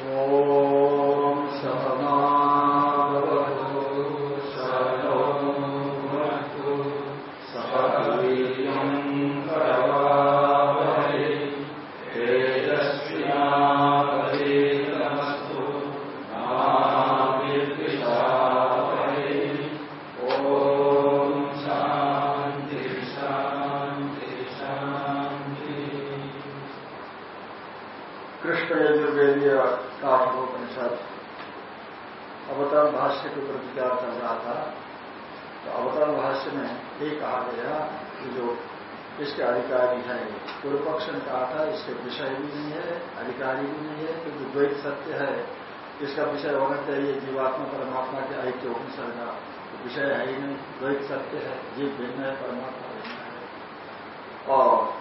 ॐ सहनावतु पूर्व पक्ष ने कहा था, इसके विषय भी नहीं है, अधिकारी भी नहीं है, क्योंकि द्वैत सत्य है। इसका विषय होना चाहिए, जीवात्मा परमात्मा के ऐक्य उपनिषद का विषय है ही नहीं, द्वैत सत्य है, जीव भिन्न है, परमात्मा भिन्न है। और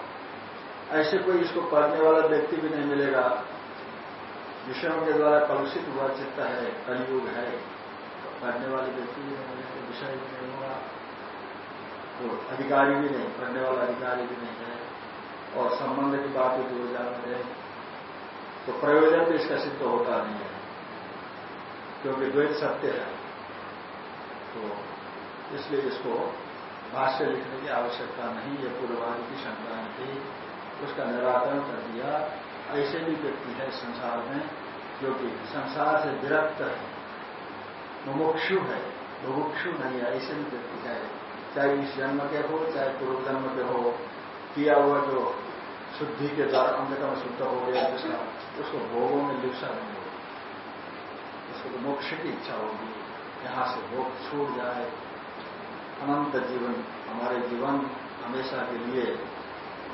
ऐसे कोई इसको पढ़ने वाला व्यक्ति भी नहीं मिलेगा। विषयों के द्वारा कलुषित हुआ चित्त है, कलयुग है तो पढ़ने वाले व्यक्ति भी नहीं मिलेंगे, विषय भी नहीं होगा। तो अधिकारी भी नहीं, पढ़ने वाला अधिकारी भी नहीं है। और संबंध की बात भी दूर जाते रहे तो प्रयोजन भी इसका सिद्ध होता नहीं है, क्योंकि द्वैत सत्य है। तो इसलिए इसको भाष्य लिखने की आवश्यकता नहीं है पूर्वादि की शंका थी। उसका निराकरण कर दिया। ऐसे भी व्यक्ति है संसार में, जो कि संसार से विरक्त है। मुमुक्षु है, मुमुक्षु नहीं है, ऐसे भी व्यक्ति है। चाहे इस जन्म के हो, चाहे पूर्व जन्म के हो किया हुआ जो शुद्धि के द्वारा अंधकम शुद्ध हो गया जिसका उसको भोगों में लिप्सा नहीं होगी उसको तो मोक्ष की इच्छा होगी। यहाँ से भोग छूट जाए। अनंत जीवन हमारे जीवन हमेशा के लिए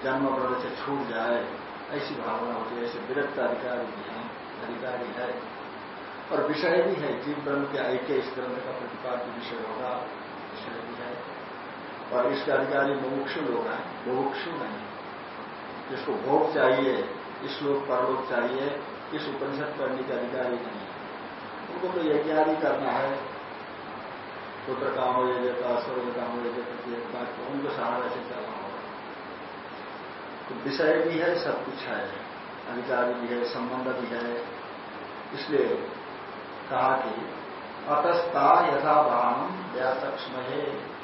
जन्म मरण से छूट जाए। ऐसी भावना होती है ऐसे विरक्त अधिकारी भी हैं अधिकारी है। और विषय भी है। जीव ब्रह्म के ऐक्य इस ग्रंथ का प्रतिपाद्य विषय होगा। विषय भी है। और इसके अधिकारी मुमुक्षु लोग हैं, मुमुक्षु नहीं। जिसको भोग चाहिए, इस लोग परलोक चाहिए, इस उपनिषद पढ़ने के अधिकारी नहीं। उनको तो यज्ञ आदि करना है। पुत्र काम हो जाता स्वर्ग काम हो जाता उनको सहारा से चलना होगा। तो विषय भी है, सब कुछ है। अधिकारी भी है, संबंध भी है। इसलिए कहा कि अतस्ता यथा भान व्यासक्ष्म है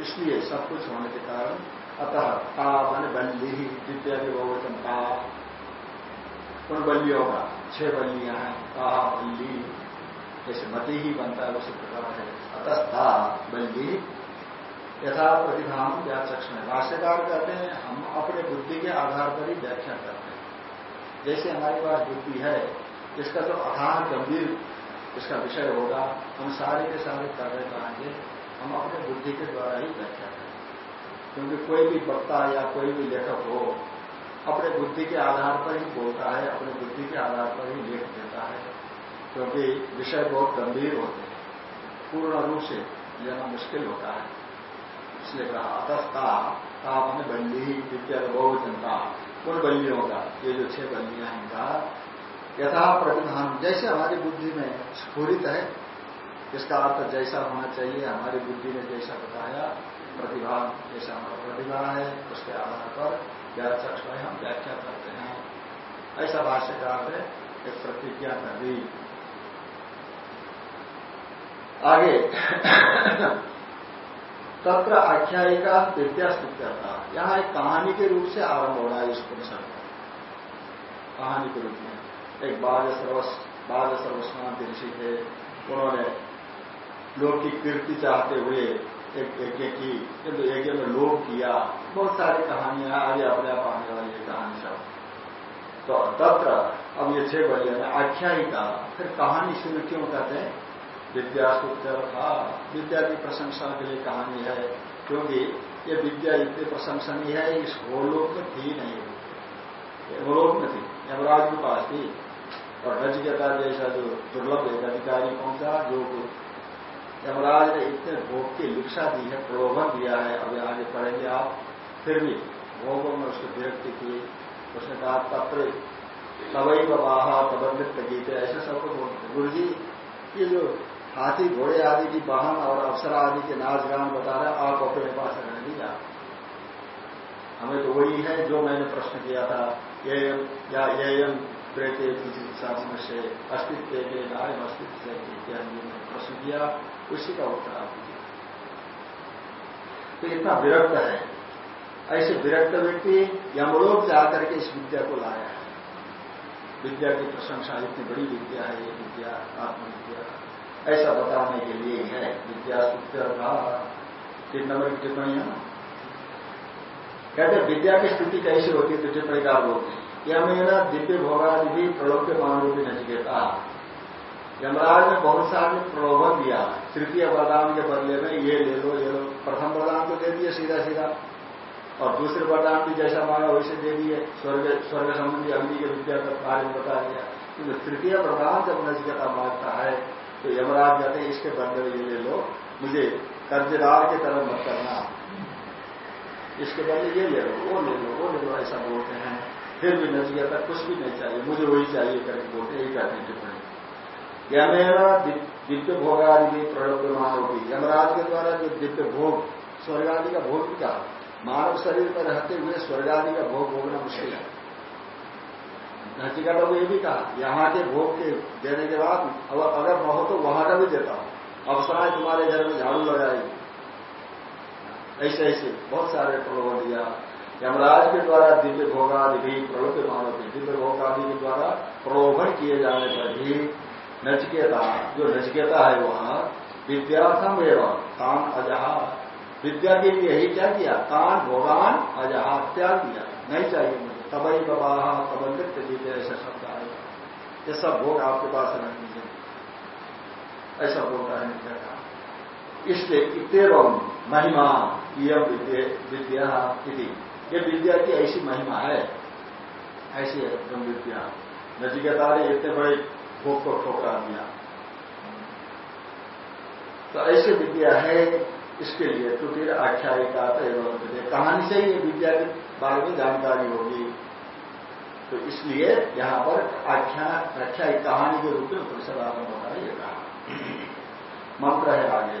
इसलिए सब कुछ होने के कारण, अतः का मन बल्ली ही के बहुवचन ता। उन बल्लियों का छह बल्लियाँ हैं, ता, बल्ली, जैसे मती ही बनता है उसी प्रकार है। अतस्था बल्ली, यथा प्रतिभा व्याचक्ष्म है भाष्यकार कहते हैं, हम अपने बुद्धि के आधार पर ही व्याख्या करते हैं। जैसे हमारे पास बुद्धि है, इसका जो अथान गंभीर इसका विषय होगा। हम सारे के सारे कार्य कराएँगे हम अपने बुद्धि के द्वारा ही व्याख्या करें। क्योंकि कोई भी वक्ता या कोई भी लेखक हो, अपने बुद्धि के आधार पर ही बोलता है, अपने बुद्धि के आधार पर ही लेख देता है। क्योंकि विषय बहुत गंभीर होते हैं। पूर्ण रूप से लेना मुश्किल होता है। इसलिए कहा, अतस्ता, ताप में बल्ली विद्या बहुवचनता उन बल्लियों का, ये जो छह बल्लियाँ हैं इनका, यथा प्रतिभान जैसे हमारी बुद्धि में स्फूरित है इसका अर्थ जैसा होना चाहिए, हमारी बुद्धि ने जैसा बताया प्रतिभा जैसा हमारा प्रतिभा है, उसके आधार पर व्याचक्ष में हम व्याख्या करते हैं। ऐसा भाष्यकार ने एक प्रतिज्ञा कर दी। आगे। तत्र आख्यायिका विद्या स्तुत्यता यहाँ एक कहानी के रूप से आरंभ हो रहा है इस पुरुषर का। कहानी के रूप में। एक बाल सर्वस बाल सर्वस्नान ऋषि थे उन्होंने लोग की कीर्ति चाहते हुए एक यज्ञ की किंतु यज्ञ में लोभ किया। बहुत सारी कहानियाँ आगे अपने आप आने वाली कहानी सब। तो तत्र, अब ये छह बजे में आख्यायिका। फिर कहानी शुरू क्यों कहते हैं? विद्या सूत्र था। विद्या की प्रशंसा के लिए कहानी है, क्योंकि ये विद्या इतनी प्रशंसनीय है, इस गोलोक में थी नहीं। गोलोक में थी, यमराज के पास थी। और नचिकेता जैसा जो दुर्लभ एक अधिकारी पहुँचा, जो यमराज ने इतने भोग की लिप्सा दी है, प्रलोभन दिया है, अभी आगे पढ़ेंगे आप। फिर भी भोगों में उसको विरक्ति की, उसने कहा, तत्र तवई बाहा तबंधित गीते। ऐसे सबको बोलते गुरु जी ये जो हाथी घोड़े आदि की वाहन और अप्सरा आदि के नाच गान बता रहे आप अपने पास रहने नहीं हमें तो वही है जो मैंने प्रश्न किया था, ये या ये ब्रेके से अस्तित्व के नायम अस्तित्व से इत्यादि ने प्रश्न किया उसी का उत्तर आप दीजिए तो इतना विरक्त है ऐसे विरक्त व्यक्ति यमलोक जाकर के इस विद्या को लाया है विद्या की प्रशंसा इतनी बड़ी विद्या है ये विद्या आत्मविद्या ऐसा बताने के लिए है विद्या तीन नंबर की टिप्पणी है कहते विद्या की स्थिति कैसी होती है तो टिप्पणी का लोग यमेना दिव्य भोगादि भी प्रलोभ मानरूपी नचिकेता। यमराज ने बहुत सारे प्रलोभन दिया। तृतीय वरदान के बदले में ये ले लो, ये लो। प्रथम वरदान तो दे दिए सीधा सीधा। और दूसरे वरदान भी जैसा मांगा वैसे दे दिए। स्वर्ग स्वर्ग संबंधी अग्नि के विद्या का कार्य बता दिया। क्योंकि तृतीय वरदान जब नचिकेता माँगता है तो यमराज कहते हैं, इसके बदले में ये ले लो। मुझे कर्जदार की तरह मत करना। इसके बदले ये ले लो, वो ले लो, वो ले लो, ऐसा बोलते हैं। फिर भी नजगीयता कुछ भी नहीं चाहिए। मुझे वही चाहिए करके बोलते यही कहते हैं टिप्पणी। यमेरा दिव्य भोगादि प्रलोभमान होगी यमराज के द्वारा जो दिव्य भोग स्वर्ग आदि का भोग क्या मानव शरीर पर रहते हुए स्वर्ग आदि का भोग भोगना मुश्किल है। नचिका को ये भी कहा, यहाँ के भोग के देने के बाद अगर न हो तो वहाँ का भी देता हूँ। अवसराएँ तुम्हारे घर में झाड़ू लगाएगी। ऐसे ऐसे बहुत सारे प्रलोभन दिया। यमराज के द्वारा दिव्य भोगादि भी प्रलोभ मानव दिव्य भोगादि के द्वारा प्रलोभन किए जाने पर भी नचकेता, जो नचकेता है वहाँ, विद्यार्थम एवं तान अजहा। विद्या के लिए यही क्या किया? तान, भोगान, अजहा त्याग किया नहीं चाहिए मुझे। तबई बबा तबंधित जीते ऐसा शब्द आएगा ये सब भोग आपके पास रख दीजिए। ऐसा है नित्या का इसलिए इतम महिमा यम विद्या ये विद्या की ऐसी महिमा है। ऐसी है ब्रह्म विद्या। नजिकेता ने इतने बड़े भोग को ठोकरा दिया। तो ऐसी विद्या है इसके लिए तो फिर आख्यायिका कहानी से ही ये विद्या के बारे में जानकारी होगी। तो इसलिए यहाँ पर आख्या रक्षा कहानी के रूप में उपनिषद आरंभ होता है ये कहा। मंत्र है आगे।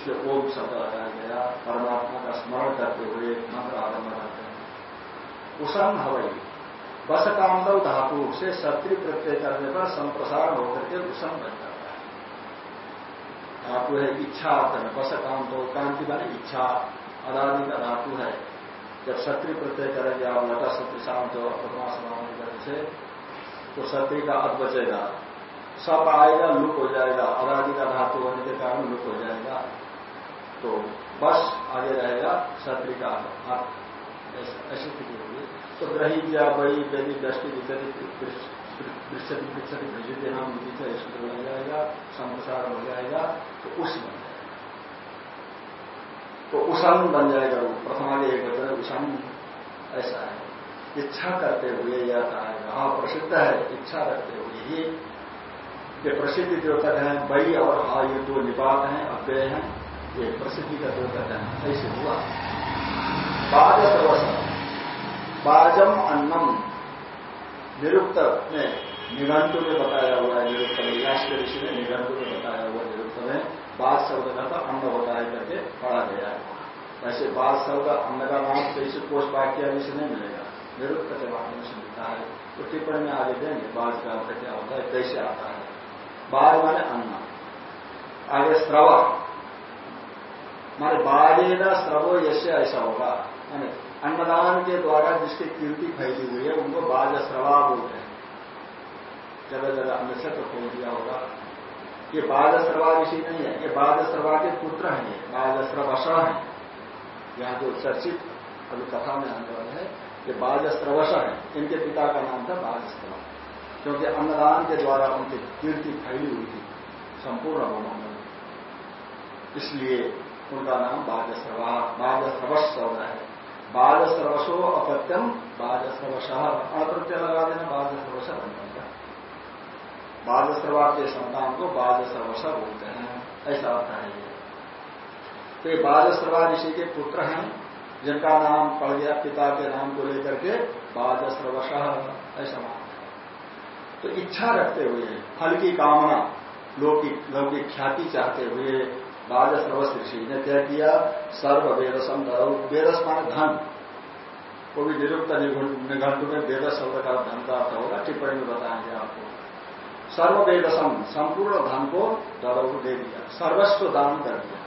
इसलिए ओम शब्द लगाया गया, परमात्मा का स्मरण करते हुए मंत्र आरंभ करते हैं। उषण हवई बस कामदव धातु से शत्रु प्रत्यय करने पर संप्रसारण होकर के उषण बन जाता है। धातु है इच्छा अर्थ में बस काम तो कांति माने इच्छा अदानी का धातु है। जब शत्रु प्रत्यय करेंगे आप लटा शत्रु शांत प्रथमा समाधान करने से तो शत्रु का अध बचेगा। सब आएगा, लुक हो जाएगा अदानी का धातु होने के कारण लुक हो जाएगा। तो बस आगे रहेगा शत्रु का आप ऐसी स्थिति होगी तो ग्रही या बड़ी बेदी दृष्टि विच्छति विच्छति भजते नाम विदित सूत्र बन जाएगा, संप्रसार हो जाएगा तो उस बन जाएगा। तो उषण बन जाएगा वो, प्रथमा एक वचन उषण। ऐसा है। इच्छा करते हुए या कहा हाँ प्रसिद्ध है, इच्छा करते हुए ही। ये प्रसिद्धि द्योतक है बई और हा, ये दो निपात हैं, अव्यय हैं। ये प्रसिद्धि का द्योतक है ऐसे हुआ। बाज सर्वस्व बाजम अन्नम। निरुक्त में निघंटु में बताया हुआ है, निरुक्त में यास्क ऋषि ने निघंटु में बताया हुआ निरुक्त में बात शब्द का तो अन्न होता है करके पढ़ा गया है। वैसे बात शब्द अन्न का नाम तो इसे कोष वाक्य से नहीं मिलेगा। निरुक्त के माध्यम से मिलता है। तो टिप्पणी में आगे देंगे, बाज का अर्थ क्या होता है, कैसे आता है। बाज माने अन्न। आगे स्रव माने बाजेगा श्रवो यश्य ऐसा होगा। अन्नदान के द्वारा जिसकी कीर्ति फैली हुई है, उनको बाज श्रवा बोलते हैं। जगह जगह से तो खोल दिया होगा। ये बाज श्रवा ऋषि नहीं है, ये बाज श्रवा के पुत्र हैं ये बाज श्रवश है। यहाँ जो चर्चित अभी कथा में आने है, ये बाज श्रवश है। इनके पिता का नाम था बाज श्रवा क्योंकि अन्नदान के द्वारा उनकी कीर्ति फैली हुई थी, संपूर्ण भूमंडल इसलिए उनका नाम बाजस्रवा बाजस्रवश शब्द है। बाजस्रवशो अपत्यम बाजस्रवश अप्रत्यय लगा देना बाजस्रवश बन जाएगा बाजस्रवा के संतान को बाजस्रवश बोलते हैं। ऐसा अर्थ है ये। तो ये बाजस्रवा ऋषि के पुत्र हैं, जिनका नाम पड़ गया पिता के नाम को लेकर के बाजस्रवश ऐसा मान तो इच्छा रखते हुए, फल की कामना, लौकिक लौकिक ख्याति चाहते हुए बाजस्रवस ऋषि ने तय किया सर्व वेदसम वेदस मान धन को भी निरुक्त निघंट में वेद शब्द का धन का अर्थ होगा, टिप्पणी में बताएँगे आपको। सर्व वेदसम संपूर्ण धन को दरऊ दे दिया, सर्वस्व दान कर दिया।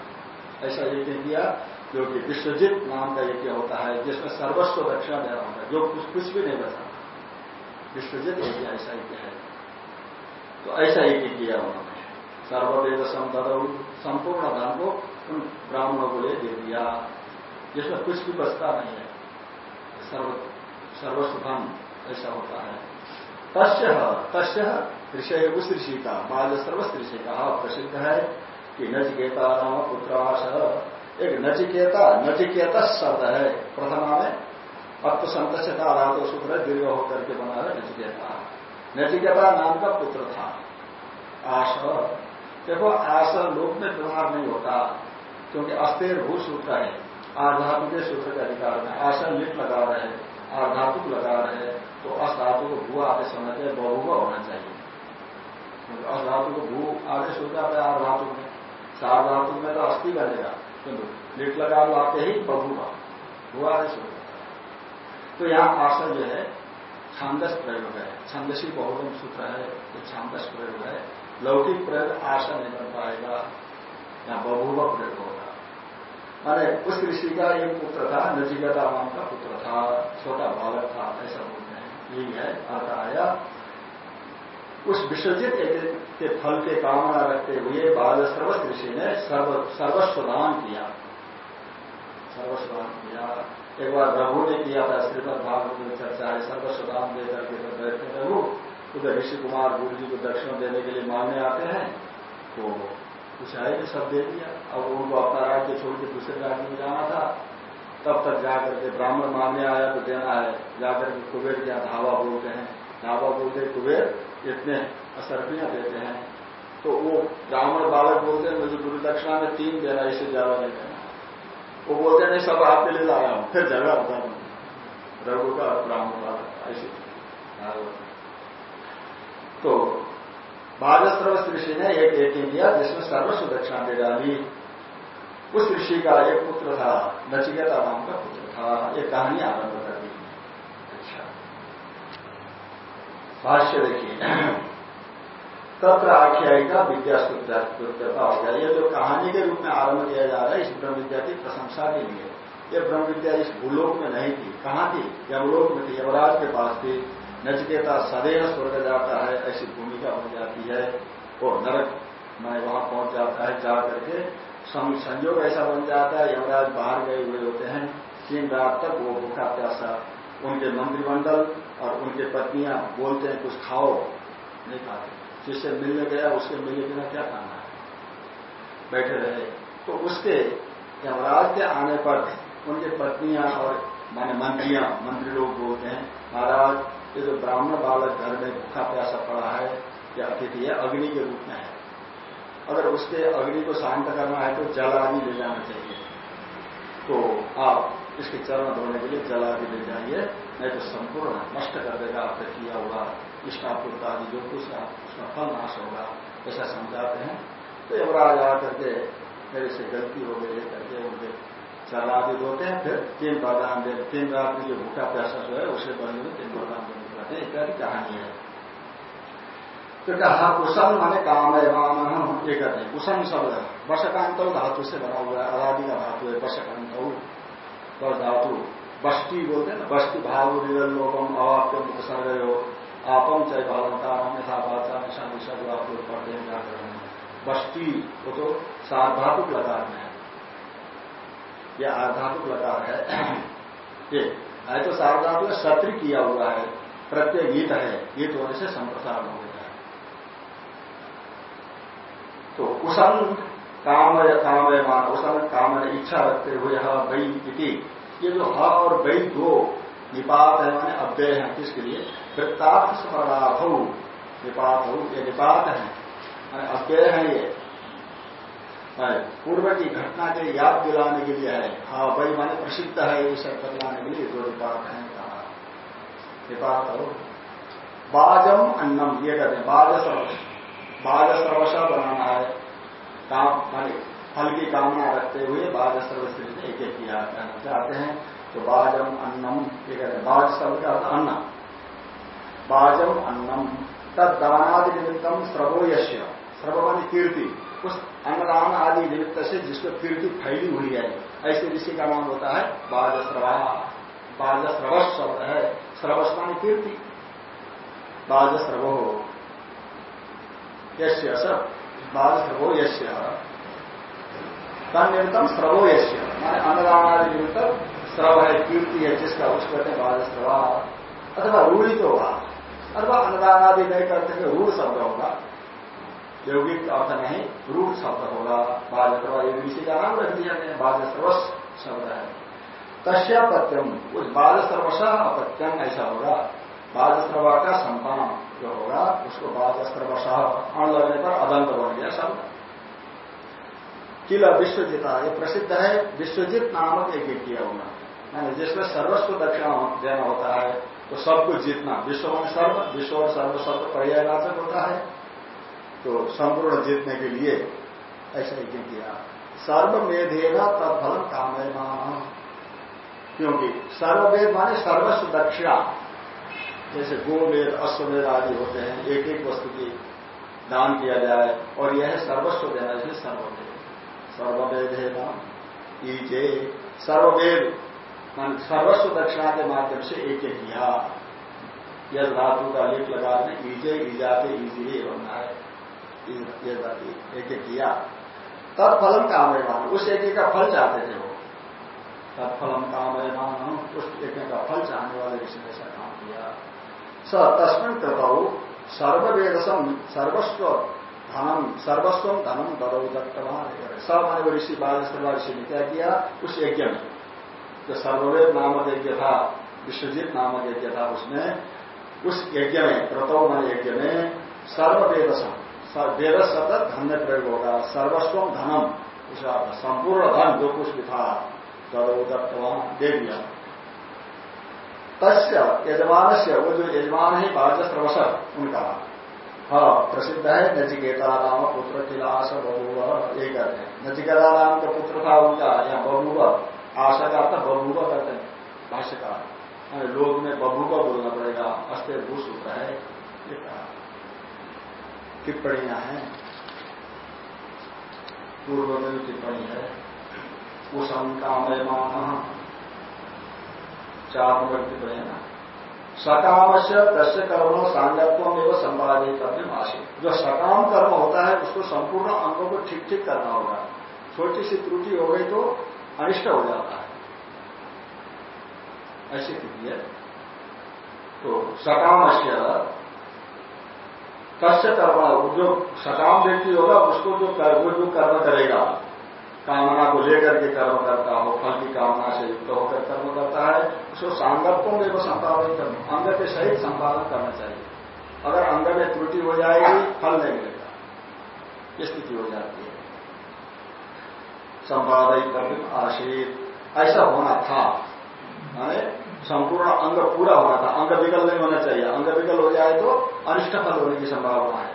ऐसा यज्ञ किया जो कि विश्वजित नाम का यज्ञ होता है, जिसमें सर्वस्व दक्षिणा देना होता है, जो कुछ कुछ भी नहीं बचा। विश्वजित यज्ञ ऐसा यज्ञ है। तो ऐसा यज्ञ किया उन्होंने। सर्ववेद संतरऊ संपूर्ण धन को उन ब्राह्मणों को ले दे दिया। जिसमें कुछ भी बचता नहीं है। सर्व सर्वस्व धन ऐसा होता है। तस्य तस्य ऋषि उस ऋषि का, बाल सर्वस्व ऋषि का प्रसिद्ध है कि नचिकेता नाम पुत्राश। एक नचिकेता, नचिकेत शब्द है। प्रथमा में अत्व संत धातु सूत्र दीर्घ होकर के बना है नचिकेता। नचिकेता नाम का पुत्र था। आश। देखो आश लोक में व्यवहार नहीं होता, क्योंकि अस्थिर भू सूत्र है आधातु के सूत्र के अधिकार में। आसन लिट लगा रहे हैं आधातुक लगा रहे हैं तो अधातु को भू आते समय के बहुगा होना चाहिए। क्योंकि अधातु को भू आदेश हो जाता है आधातु में। चार धातु में तो अस्थि बनेगा, किंतु लिट लगा लो आते ही बहुगा भू आदेश हो जाता है तो यहाँ आसन जो है, छांदस प्रयोग है। छंदसी बहुगम सूत्र है छांदस प्रयोग है। लौकिक प्रयोग आशा नहीं बन पाएगा यहाँ बहुगा प्रयोग होगा। माने उस ऋषि का एक पुत्र था, नचिकता नाम का पुत्र था, छोटा बालक था, ऐसा बोलते हैं। यही है, अर्थ आया। उस विश्वजित के फल के कामना रखते हुए सर्वस्व ऋषि ने सर्व सर्वस्वदान किया। सर्वस्वदान किया। एक बार रघु ने किया था श्रीमद भागवत में चर्चा है सर्वस्वदान देकर के जब बैठते उधर ऋषि कुमार गुरु जी को दक्षिण देने के लिए मांगने आते हैं तो कुछ आए कि सब दे दिया। अब उनको अपना राज्य छोड़ के दूसरे राज्य में जाना था। तब तक जाकर के ब्राह्मण मांगने आया तो देना है। जाकर के कुबेर के यहाँ धावा बोलते हैं। धावा बोलते कुबेर, इतने असरपियाँ देते हैं? तो वो ब्राह्मण बालक बोलते हैं, मुझे गुरु दक्षिणा में तीन देना इसे ज़्यादा नहीं देना। वो बोलते नहीं, सब आपके लिए लाया हूँ फिर झगड़ा होता रघु का ब्राह्मण बालक, ऐसे। तो बाजस्रवस ऋषि ने एक यज्ञ किया, जिसमें सर्वस्व दक्षिणा दे डाली। उस ऋषि का एक पुत्र था, नचिकेता नाम का पुत्र था। एक कहानी आरंभ कर दी। अच्छा। भाष्य देखिए। तत्र आख्यायिका विद्या स्तुत्यता हो गया। ये जो कहानी के रूप में आरंभ किया जा रहा है, इस ब्रह्म विद्या की प्रशंसा के लिए। ये ब्रह्म विद्या इस भूलोक में नहीं थी। कहाँ थी? यमलोक में थी, यमराज के पास थी। नचकेता सदैव स्वर्ग जाता है, ऐसी भूमिका बन जाती है और नरक मैं वहाँ पहुँच जाता है, जा करके संयोग ऐसा बन जाता है, यमराज बाहर गए हुए होते हैं। तीन रात तक वो भूखा प्यासा उनके मंत्रिमंडल और उनके पत्नियाँ बोलते हैं, कुछ खाओ। नहीं खाते। जिससे मिलने गया, उसके मिलने बिना क्या खाना है? बैठे रहे। तो उसके यमराज के आने पर उनके पत्नियाँ और माने मंत्रियाँ, मंत्री लोग बोलते हैं, महाराज ये जो ब्राह्मण बालक घर में भूखा प्यासा पड़ा है, या अतिथि है, अग्नि के रूप में है। अगर उसके अग्नि को शांत करना है तो जल आदि ले जाना चाहिए। तो आप इसके चरण धोने के लिए जल आदि ले जाइए, नहीं तो संपूर्ण नष्ट कर देगा, आपने किया होगा इष्टापूर्त आदि जो कुछ उसका फल नाश होगा, ऐसा समझाते हैं। तो यमराज आ करके, मेरे से गलती हो गई करके उनके जल आदि धोते हैं, फिर तीन बरदान दे, तीन में जो भूखा प्यासा जो है, उसे बदले में तीन कहते हैं इत्यादि कहानी है तो कहा कुशल माने काम है वाम ये कहते हैं। कुशल शब्द वर्षकांत धातु से बना हुआ है। अराधि का धातु है, वर्षकांत बस धातु। बस्ती बोलते हैं ना, बस्ती भाव लोकम अवाप्यम उपसर्ग हो आपम चाहे भावता यथा बाचा निशा निशा जो आप लोग पढ़ते हैं। जाकर बस्ती, वो तो सार्धातुक लकार में है। यह आर्धातुक लकार है। ये है तो सार्धातुक सत्र किया हुआ है। प्रत्यय गीत है, गीत होने से संप्रसारण हो गया तो उसन काम कामयमान उसन काम इच्छा रखते हुए ह वही इति। ये जो ह और वही दो निपात है, माने अव्यय है, किसके लिए? वृत्तार्थ स्मरणार्थ। निपात हो ये निपात है। माने अव्यय है ये। पूर्व की घटना के याद दिलाने के लिए है। हाँ वही माने प्रसिद्ध है, ये सब बतलाने के लिए दो निपात है। निपात हो बाजम अन्नम, ये कहते हैं बाज सर्वश बाज सर्वशा बनाना है। काम, फल की कामना रखते हुए बाज सर्वस्त्री ने एक एक किया चाहते हैं। तो बाजम अन्नम, ये कहते हैं बाज शब्द का अन्न। बाजम अन्नम, तद दानादि निमित्तम श्रवो यश्य श्रव कीर्ति। उस अन्नदान आदि निमित्त से जिसको कीर्ति फैली हुई है। ऐसे ऋषि का नाम होता है बाजश्रवा बाजश्रवस शब्द है। श्रवस मानी कीर्ति बाजश्रवो यश्य सब बाजश्रवो यश्य निमित्तम श्रवो यश्य माने अन्नदान आदि निमित्त श्रव है, कीर्ति है, जिसका उसको कहते हैं बाजश्रवा अथवा रूढ़ी तो होगा अथवा अन्नदान आदि नहीं करते हुए रूढ़ शब्द होगा। यौगिक अर्थ नहीं, रूढ़ शब्द होगा। बाजत्रवा ये ऋषि का नाम रख दिया गया बाजस्रवस शब्द है। तस्यापत्यम उस बाल बाजस्रवश अपत्यम ऐसा होगा। बाजस्रवा का संतान जो होगा, उसको बाल बाजस्रवश अण लगने पर अदंत बन गया शब्द किला विश्वजिता, ये प्रसिद्ध है, विश्वजित नामक एक किया होगा मैंने जिसमें सर्वस्व दक्षिणा देना होता है तो सबको जीतना। विश्व में सर्व, विश्व और सर्व शब्द पर्यायवाचक होता है। तो संपूर्ण जीतने के लिए ऐसा ही किया। सर्वमेधेगा तत्फल कामयमान क्योंकि सर्ववेद माने सर्वस्व दक्षिणा। जैसे गोवेद अश्ववेद आदि होते हैं एक एक वस्तु की दान किया जाए, और यह है सर्वस्व देना, इसलिए सर्ववेद। सर्ववेद है नाम। ईजे। सर्ववेद, मान सर्वस्व दक्षिणा के माध्यम से एक एक किया। यह धातु का लेख लगा ईजे, ईजाते, ईजी बनना है। एक एक किया। तत्फलम कामयमान उस एक का फल चाहते थे वो। तत्फलम कामयमान उस एक का फल चाहने वाले ऋषि ने ऐसा काम किया। स तस्मिन कृतौ सर्ववेदसम सर्वस्व धनम सर्वस्व धनम ददौ दत्तवान स माने वो ऋषि बाल ऋषि ने क्या किया? उस यज्ञ में। जो सर्ववेद नामक यज्ञ था, विश्वजीत नामक यज्ञ था उसमें उस यज्ञ में क्रतौ मान यज्ञ में सर्ववेदसम वेद शब्द धन में प्रयोग होगा। सर्वस्व धनम संपूर्ण धन जो कुछ भी था दत्तवान दे दिया तस्य यजमान से वो जो यजमान है बाजस्त्रवश उनका। हाँ प्रसिद्ध है नचिकेता नाम पुत्र किलास बबूव ये कहते हैं। नचिकेता नाम का पुत्र था उनका, या बबूव आशा का अर्थ बबूव कहते हैं भाष्यकार लोग में बबूव बोलना पड़ेगा, अस्थिर भूसूत्र है, ये कहा। टिप्पणियाँ हैं। पूर्व में टिप्पणी है। कुसम कामयमान चार टिप्पणी ना सकाम से दस्य कर्म सांगत्व एवं संपादित करने आशित जो सकाम कर्म होता है, उसको संपूर्ण अंगों को ठीक ठीक करना होगा। छोटी सी त्रुटि हो गई तो अनिष्ट हो जाता है। ऐसी स्थिति है। तो सकाम से कश्य कर्म, जो सकाम व्यक्ति होगा, उसको जो जो कर्म करेगा कामना को लेकर के कर्म करता हो, फल की कामना से युक्त होकर कर्म करता है, उसको सांगत्व में वो संपादन करना, अंग के सहित संपादन करना चाहिए। अगर अंग में त्रुटि हो जाएगी, फल नहीं मिलेगा ये स्थिति हो जाती है। संपादित कर्म आशीत ऐसा होना था। संपूर्ण अंग पूरा होना था। अंग विकल नहीं होना चाहिए। अंग विकल हो जाए तो अनिष्ट फल होने की संभावना है।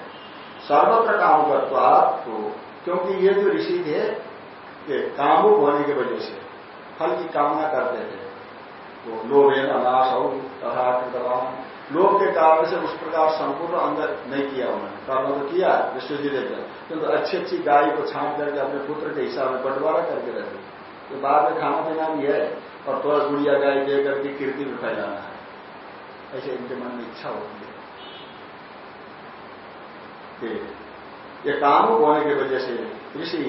सर्वत्र काम करता तो क्योंकि ये जो ऋषि थे ये कामुक होने की वजह से, फल की कामना करते थे। तो लोभे अनाश हो, तथा कृतवान। लोभ के कारण से उस प्रकार संपूर्ण अंदर नहीं किया उन्होंने। कर्म तो किया विश्वजी ने किंतु अच्छी अच्छी गाय को छांट करके अपने पुत्र के हिसाब में बंटवारा करके रखे तो बाद में खाना पीना भी है, और थोड़ा गुड़िया गाय दे करके कीर्ति में फैलाना है। ऐसे इनके मन में इच्छा होती है। ये कामुक होने की वजह से ऋषि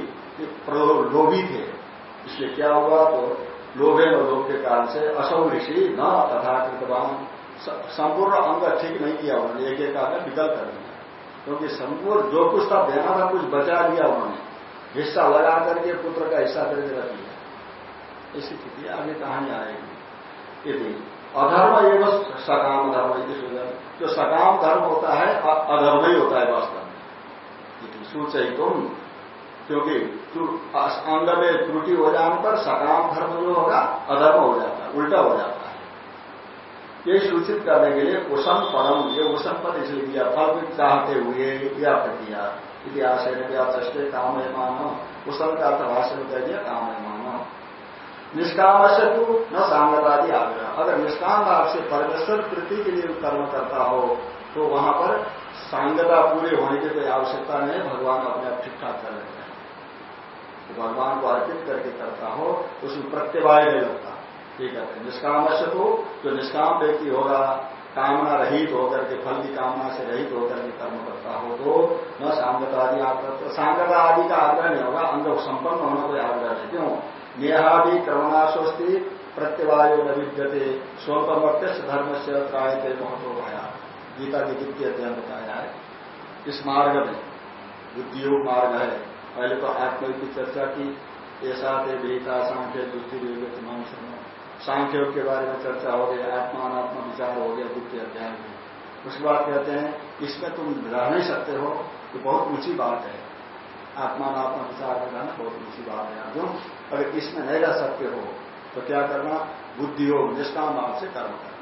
लोभी थे। इसलिए क्या हुआ तो लोभे और लोभ के कारण से असौ ऋषि न तथा कृतवान संपूर्ण अंग ठीक नहीं किया उन्होंने, एक एक आगे विकल्प कर दिया। क्योंकि संपूर्ण जो कुछ था, देना था, कुछ बचा लिया उन्होंने। हिस्सा लगा करके पुत्र का हिस्सा करके रख लिया ऐसी स्थिति आगे कहानी आएगी। यदि अधर्म एवं सकाम धर्म जो सकाम धर्म होता है, अधर्म ही होता है वास्तव में। सूचय तुम। क्योंकि अंग में त्रुटि हो जाने पर सकाम धर्म जो होगा, अधर्म हो जाता है, उल्टा हो जाता है। ये सूचित करने के लिए उषम पदम ये उषम पद इसलिए दिया फल चाहते हुए या प्रक्रिया इतिहास है काम है मानो उषम का अर्थ भाषण में दिया काम है मानो निष्काम से तो न सांगतादि आग्रह। अगर निष्काम भाव से परमेश्वर प्रीति के लिए कर्म करता हो तो वहाँ पर सांगता पूरे होने की कोई आवश्यकता नहीं भगवान अपने आप ठीक ठाक कर रहे हैं। भगवान को अर्पित करके करता हो उसमें प्रत्यवाय नहीं लगता ठीक है। निष्काम से तो जो निष्काम व्यक्ति होगा, कामना रहित होकर के, फल की कामना से रहित होकर के कर्म करता हो तो न सांगता आदि आग्रह, सांगता आदि का आग्रह नहीं होगा अंग संपन्न होना कोई आग्रह नहीं। क्यों? नेहादि क्रमणाशोस्ती प्रत्यवायो न विद्यते धर्म से त्रायते महत्व भाया। गीता के द्वितीय अध्ययन बताया है। इस मार्ग में, बुद्धियोग मार्ग है। पहले तो आत्म की चर्चा की ऐसा थे गीता सांख्य दुष्टि तमाम समय सांख्य के बारे में चर्चा हो गई आत्मा अनात्मा विचार हो गया द्वितीय अध्याय में। उसके बाद कहते हैं, इसमें तुम रह नहीं सकते हो तो बहुत ऊँची बात है। आत्मात्मा विचार करना बहुत ऊँची बात है। अर्जुन, अगर इसमें नहीं रह सकते हो तो क्या करना? बुद्धि हो निष्काम भाव से कर्म करना।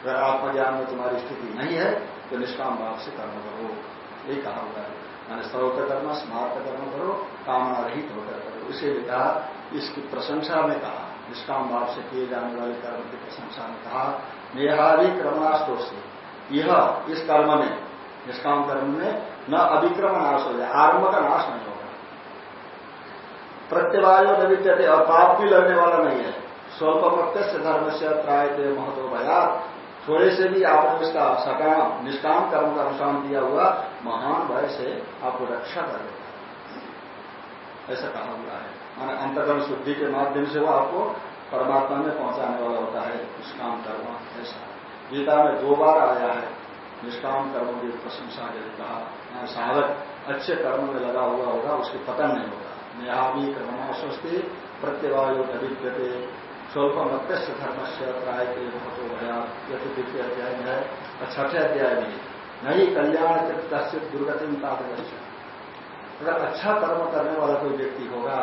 अगर आत्मज्ञान में तुम्हारी स्थिति नहीं है तो निष्काम भाव से कर्म करो। यही कहा हुआ है। मैंने स्त्रोत करना स्मार्त कर्म करो कामना रहित होकर करो। इसे भी कहा इसकी प्रशंसा में कहा निष्काम भाव से किए जाने वाले कर्म की प्रशंसा में कहा मेहादि क्रमणाष्टो से यह इस कर्म में निष्काम कर्म में न अभिक्रम नाश हो जाए, आरंभ का नाश नहीं होगा। प्रत्यवायो न विद्यते और पाप भी लगने वाला नहीं है। स्वल्प प्रत्यक्ष धर्म से त्रायते महत्व भया थोड़े से भी आपने इसका सकाम, निष्काम कर्म का अनुष्ठान दिया हुआ महान भय से आपको रक्षा कर देता है। ऐसा कहा हुआ है। माना अंतकर्म शुद्धि के माध्यम से वो आपको परमात्मा में पहुँचाने वाला होता है, निष्काम कर्म, ऐसा। गीता में दो बार आया है, निष्काम कर्म की प्रशंसा के लिए कहा। साधक अच्छे कर्म में लगा हुआ होगा, उसके पतन नहीं होगा। न्यावी कर्मणास्वस्ति प्रत्यवायो नविद्यते स्वल्प मत्यस्य धर्म से प्राय के महत्व भया तो द्वितीय अध्याय में है। और छठे अध्याय में नहीं, कल्याण कश्चित दुर्गति प्राप्त अगर अच्छा कर्म करने वाला कोई व्यक्ति होगा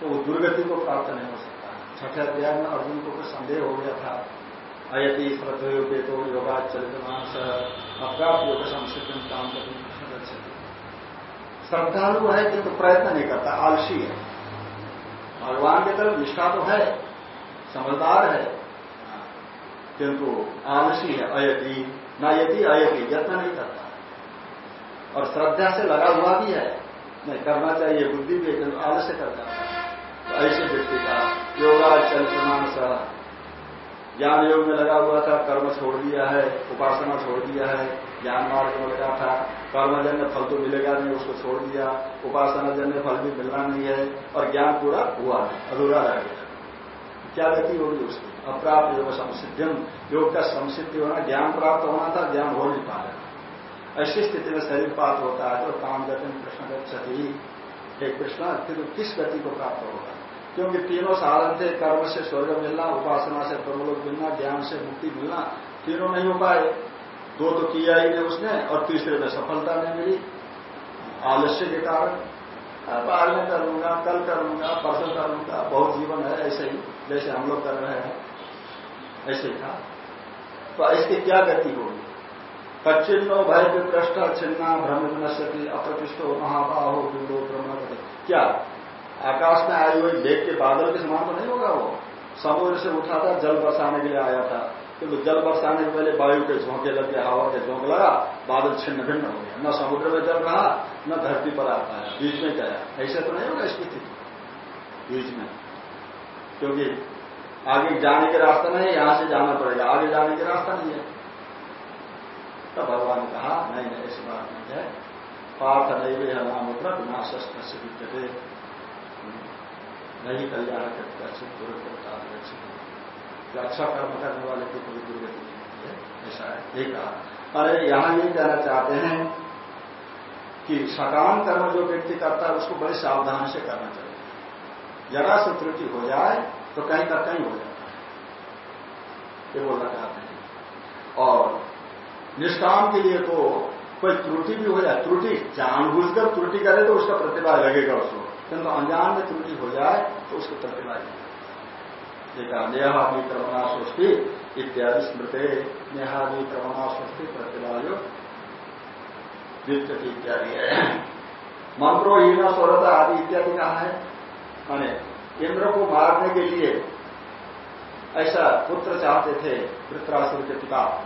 तो वो दुर्गति को प्राप्त नहीं हो सकता। छठे अध्याय में अर्जुन को कुछ संदेह हो गया था। अयति श्रद्धोगे तो योगा चलित मानस अप्राप्त योग संस्कृति काम श्रद्धालु है किंतु तो प्रयत्न नहीं करता, आलसी है। भगवान की तरफ़ निष्ठा तो है, समझदार है, किंतु आलसी है, अयति न यति अयति यत्न नहीं करता। और श्रद्धा से लगा हुआ भी है। नहीं, करना चाहिए, बुद्धि भी किंतु आलस्य करता है। तो ऐसे व्यक्ति का योगा चलमान सह ज्ञान योग में लगा हुआ था, कर्म छोड़ दिया है, उपासना छोड़ दिया है, ज्ञान मार्ग में लगा था कर्मजन्य फल तो मिलेगा नहीं, उसको छोड़ दिया, उपासना जन्य फल भी मिलना नहीं है, और ज्ञान पूरा हुआ है, अधूरा रह गया। क्या गति होगी उसकी? अप्राप्त योग संसिद्धिम योग का संसिद्धि होना, ज्ञान प्राप्त होना था, ज्ञान हो नहीं पा रहा ऐसी स्थिति में शरीर पात होता है तो काम गति में कृष्ण गति हे कृष्ण, फिर किस गति को प्राप्त होगा? क्योंकि तीनों साधन थे, कर्म से स्वर्ग मिलना, उपासना से प्रमलोक मिलना, ज्ञान से मुक्ति मिलना, तीनों नहीं हो पाए। दो तो किया ही नहीं उसने, और तीसरे में सफलता नहीं मिली। आलस्य के कारण बाद में कर लूँगा कल कर लूँगा परसों कर लूँगा बहुत जीवन है, ऐसे ही, जैसे हम लोग कर रहे हैं। ऐसे था। तो इसकी क्या गति होगी? कच्चिन्नो भय विप्रष्ट छिन्ना भ्रम नश्यति अप्रतिष्ठो महाबाहो बिंदो ब्रह्म क्या? आकाश में आई हुई देख के बादल के समान तो नहीं होगा वो? समुद्र से उठा था, जल बरसाने के लिए आया था। तो जल बरसाने के पहले वायु के झोंके लग गए, हवा के झोंक लगा, बादल छिन्न भिन्न हो गया न समुद्र में जल रहा, न धरती पर आता है बीच में गया। ऐसे तो नहीं होगा स्थिति? बीच में। क्योंकि आगे जाने के रास्ता नहीं, यहाँ से जाना पड़ेगा। आगे जाने के रास्ता नहीं है। तब भगवान ने कहा, नहीं नहीं, ऐसी बात नहीं है। पार्थ नहीं वे नाम उतना विनाशस्त्र से विद्यते नहीं कल्याण करता अच्छे दुर्गति अच्छा कर्म करने वाले की कोई दुर्गति नहीं चाहिए ऐसा है। ये कहा। अरे, यहाँ ये कहना चाहते हैं कि सकाम कर्म जो व्यक्ति करता है, उसको बड़े सावधानी से करना चाहिए। जरा से त्रुटि हो जाए तो कहीं का कहीं हो जाता है। ये बोलना चाहते हैं। और निष्काम के लिए तो कोई त्रुटि भी हो जाए, त्रुटि, जानबूझकर त्रुटि करे तो उसका प्रतिभा लगेगा उसको। किंतु अनजान में त्रुटि हो जाए तो उसको प्रतिभा लगेगा नेहादि क्रमणा सृष्टि इत्यादि स्मृति नेहादि क्रमणा सृष्टि प्रतिभा इत्यादि है। मंत्रो हीना स्वरता आदि इत्यादि कहा है। माने इंद्र को मारने के लिए ऐसा पुत्र चाहते थे, वृत्रासुर के पिता।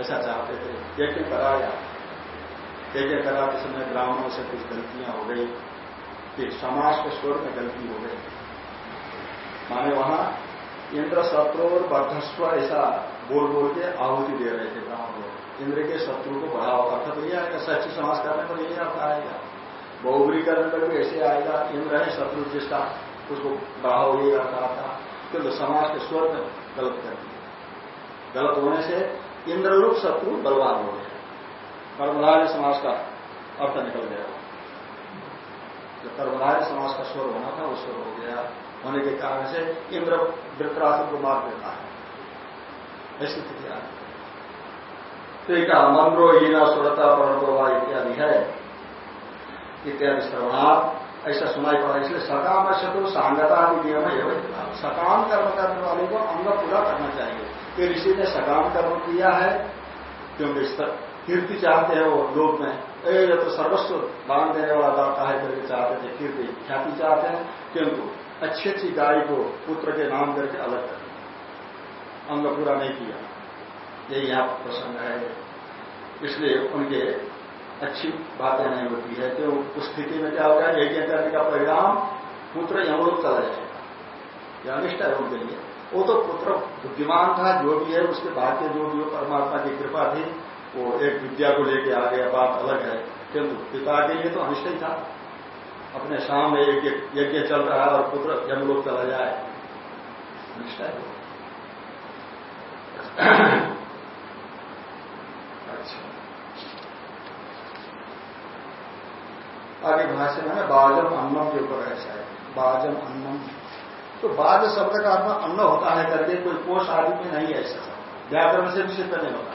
ऐसा चाहते थे। यज्ञ कराया। यज्ञ कराते समय ब्राह्मणों से कुछ गलतियाँ हो गई। कि समाज के स्वर में गलती हो गई। माने वहाँ इंद्र शत्रु और बर्धस्व ऐसा बोल बोल के आहुति दे रहे थे ब्राह्मण लोग इंद्र के शत्रु को बढ़ावा अर्थ तो ये आएगा सच्ची समाज करने पर यही अर्थ आएगा। बहुबरी करने पर भी ऐसे आएगा, इंद्र है, शत्रु जिसका उसको बढ़ाओ ही अर्थ था। किंतु तो समाज के स्वर में गलत कर दिया। गलत होने से इंद्ररूप शत्रु बलवान हो गया। कर्मधार्य समाज का अर्थ निकल गया। जो कर्मधार्य समाज का स्वर होना था, वो स्वर हो गया। होने के कारण से इंद्र वृत्रासन को मार देता है। ऐसी स्थिति आ गई। तो एक मंद्रो हीना सुरता परवा इत्यादि है। इत्यादि श्रवणार्थ ऐसा सुनाई पड़ा। इसलिए सकाम से तो सांगता नियम है सकाम कर्म करने वाले को अंग पूरा करना चाहिए। कि ऋषि ने सकाम कर्म किया है क्योंकि कीर्ति चाहते हैं वो लोग में। ए, ये तो सर्वस्व बाँध देने वाला दाता है, करके चाहते थे कीर्ति। ख्याति चाहते हैं किंतु अच्छी अच्छी गाय को पुत्र के नाम करके अलग कर अंग पूरा नहीं किया। ये यहाँ प्रसंग है। इसलिए उनके अच्छी बातें नहीं होती है। तो उस स्थिति में क्या होगा यज्ञ करने का परिणाम पुत्र यमलोक चला जाएगा अनिष्ट है उनके लिए। वो तो पुत्र बुद्धिमान था, जो भी है, उसके भाग्य जो भी हो, परमात्मा की कृपा थी, वो एक विद्या को लेके आ गया, बात अलग है। किंतु पिता के लिए तो अनिष्ट ही था। अपने सामने एक यज्ञ चल रहा है और पुत्र जन्मलोक चला जाए। अनिष्ट है अच्छा। आगे भाष्य में बाजम अन्नम के ऊपर ऐसा है। बाजम अन्नम। तो बाज शब्द का अर्थ अन्न होता है करके, कोई कोष आदि में नहीं है ऐसा। व्याकरण से भी सिद्ध नहीं होता।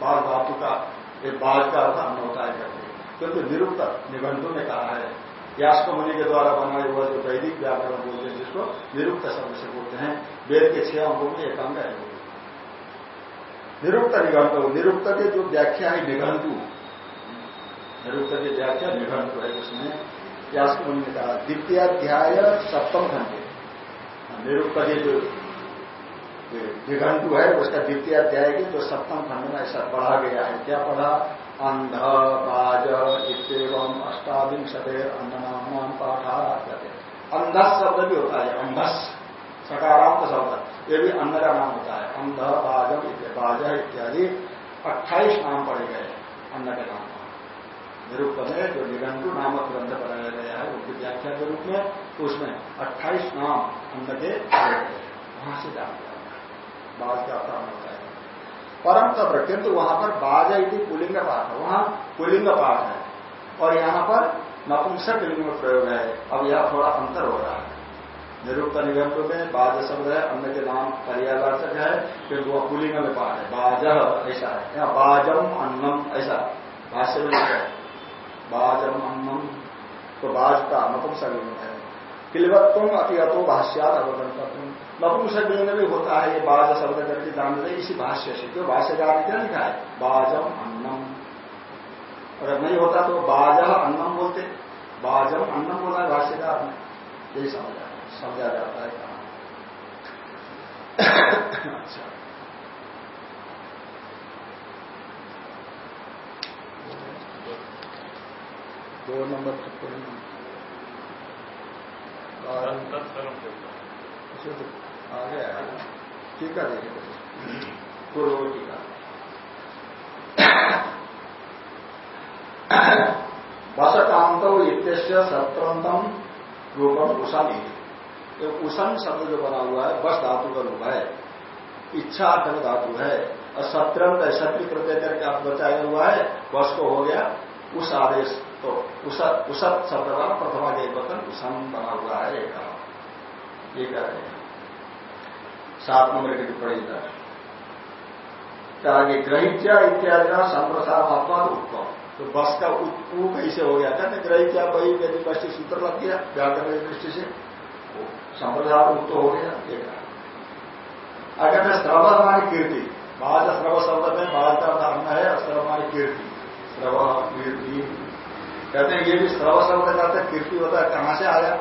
बाल धातु का, एक बाघ का अर्थ अन्न होता है करके। क्योंकि निरुक्त निबंधों ने कहा है। व्यास मुनि के द्वारा बनाए हुआ जो वैदिक व्याकरण बोलते हैं, जिसको निरुक्त शब्द से बोलते हैं, वेद के छह अंगों में एक अंग है। निरुक्त निघंटु निरुक्त के जो व्याख्या है निघंटु निरुक्त की व्याख्या निघंटु है उसमें व्यास मुनि ने कहा द्वितीयाध्याय सप्तम खंड निरुक्त के जो निघंटु है उसका द्वितीय अध्याय की जो सप्तम खंड में ऐसा पढ़ा गया है क्या पढ़ा अंध बाज इतम अष्टाविंशते अन्ननाम पाठा कहते अंधस शब्द भी होता है। अंधस सकारांत शब्द ये भी अन्न का नाम होता है। अंध बाजम बाज इत्यादि अट्ठाईस नाम पढ़े गए अन्न के नाम निरूप में जो निगंटू नामक ग्रंथ बनाया गया है उनकी व्याख्या के रूप में तो उसमें अट्ठाईस नाम अन्न के वहाँ से जाते बाज का प्राण होता है परम तब किंतु वहाँ पर बाज यदि पुलिंग पाठ है। वहाँ पुलिंग पाठ है। और यहाँ पर नपुंसक लिंग में प्रयोग है। अब यह थोड़ा अंतर हो रहा है। निरुक्त निगम में बाज शब्द है, अन्य के नाम पर्यावाचक है किंतु वह पुलिंग में पाठ है। बाज ऐसा है। यहाँ बाजम अन्नम, ऐसा। भाष्य में बाजम अन्नम तो बाज का नपुंसक है। किलवत्व अति अतो भाष्यात अवगंतत्व नपुंसक भी होता है ये बाज शब्द करके जानते इसी भाष्य से। क्यों? भाष्यकार ने क्या लिखा है? बाजम अन्नम और नहीं होता तो बाज अन्नम बोलते। बाजम अन्नम बोला है भाष्यकार ने यही समझा समझा जाता है। कहा अच्छा। दो नंबर टिप्पणी आगे आएगा टीका देखिए पूर्व टीका। वसकांत इत्यस्य सत्रंतम रूपम उषम। ये उषम शब्द जो बना हुआ है बस धातु का रूप है। इच्छा अर्थक धातु है। और सत्रंत शत्रु प्रत्यय करके आप बचाया हुआ है बस को हो गया उस आदेश तो उसत शब्द का प्रथमा के वतन उसम बना हुआ है एक ये हैं? सात नंबर की टिप्पणी तक आगे ग्रहित्या इत्यादि का संप्रसारणात्मा उत्तम तो बस का ऊ कैसे हो गया कहते ग्रहित्या वही यदि सूत्र लग गया, व्याकरण की दृष्टि से संप्रसार मुक्त हो गया कहा। कहते श्रव हमारी कीर्ति बाज श्रव शब्द में बाज का धर्म है श्रव हमारी कीर्ति। श्रव कीर्ति कहते हैं, ये भी श्रव शब्द हैं, कीर्ति होता है, कहाँ से आया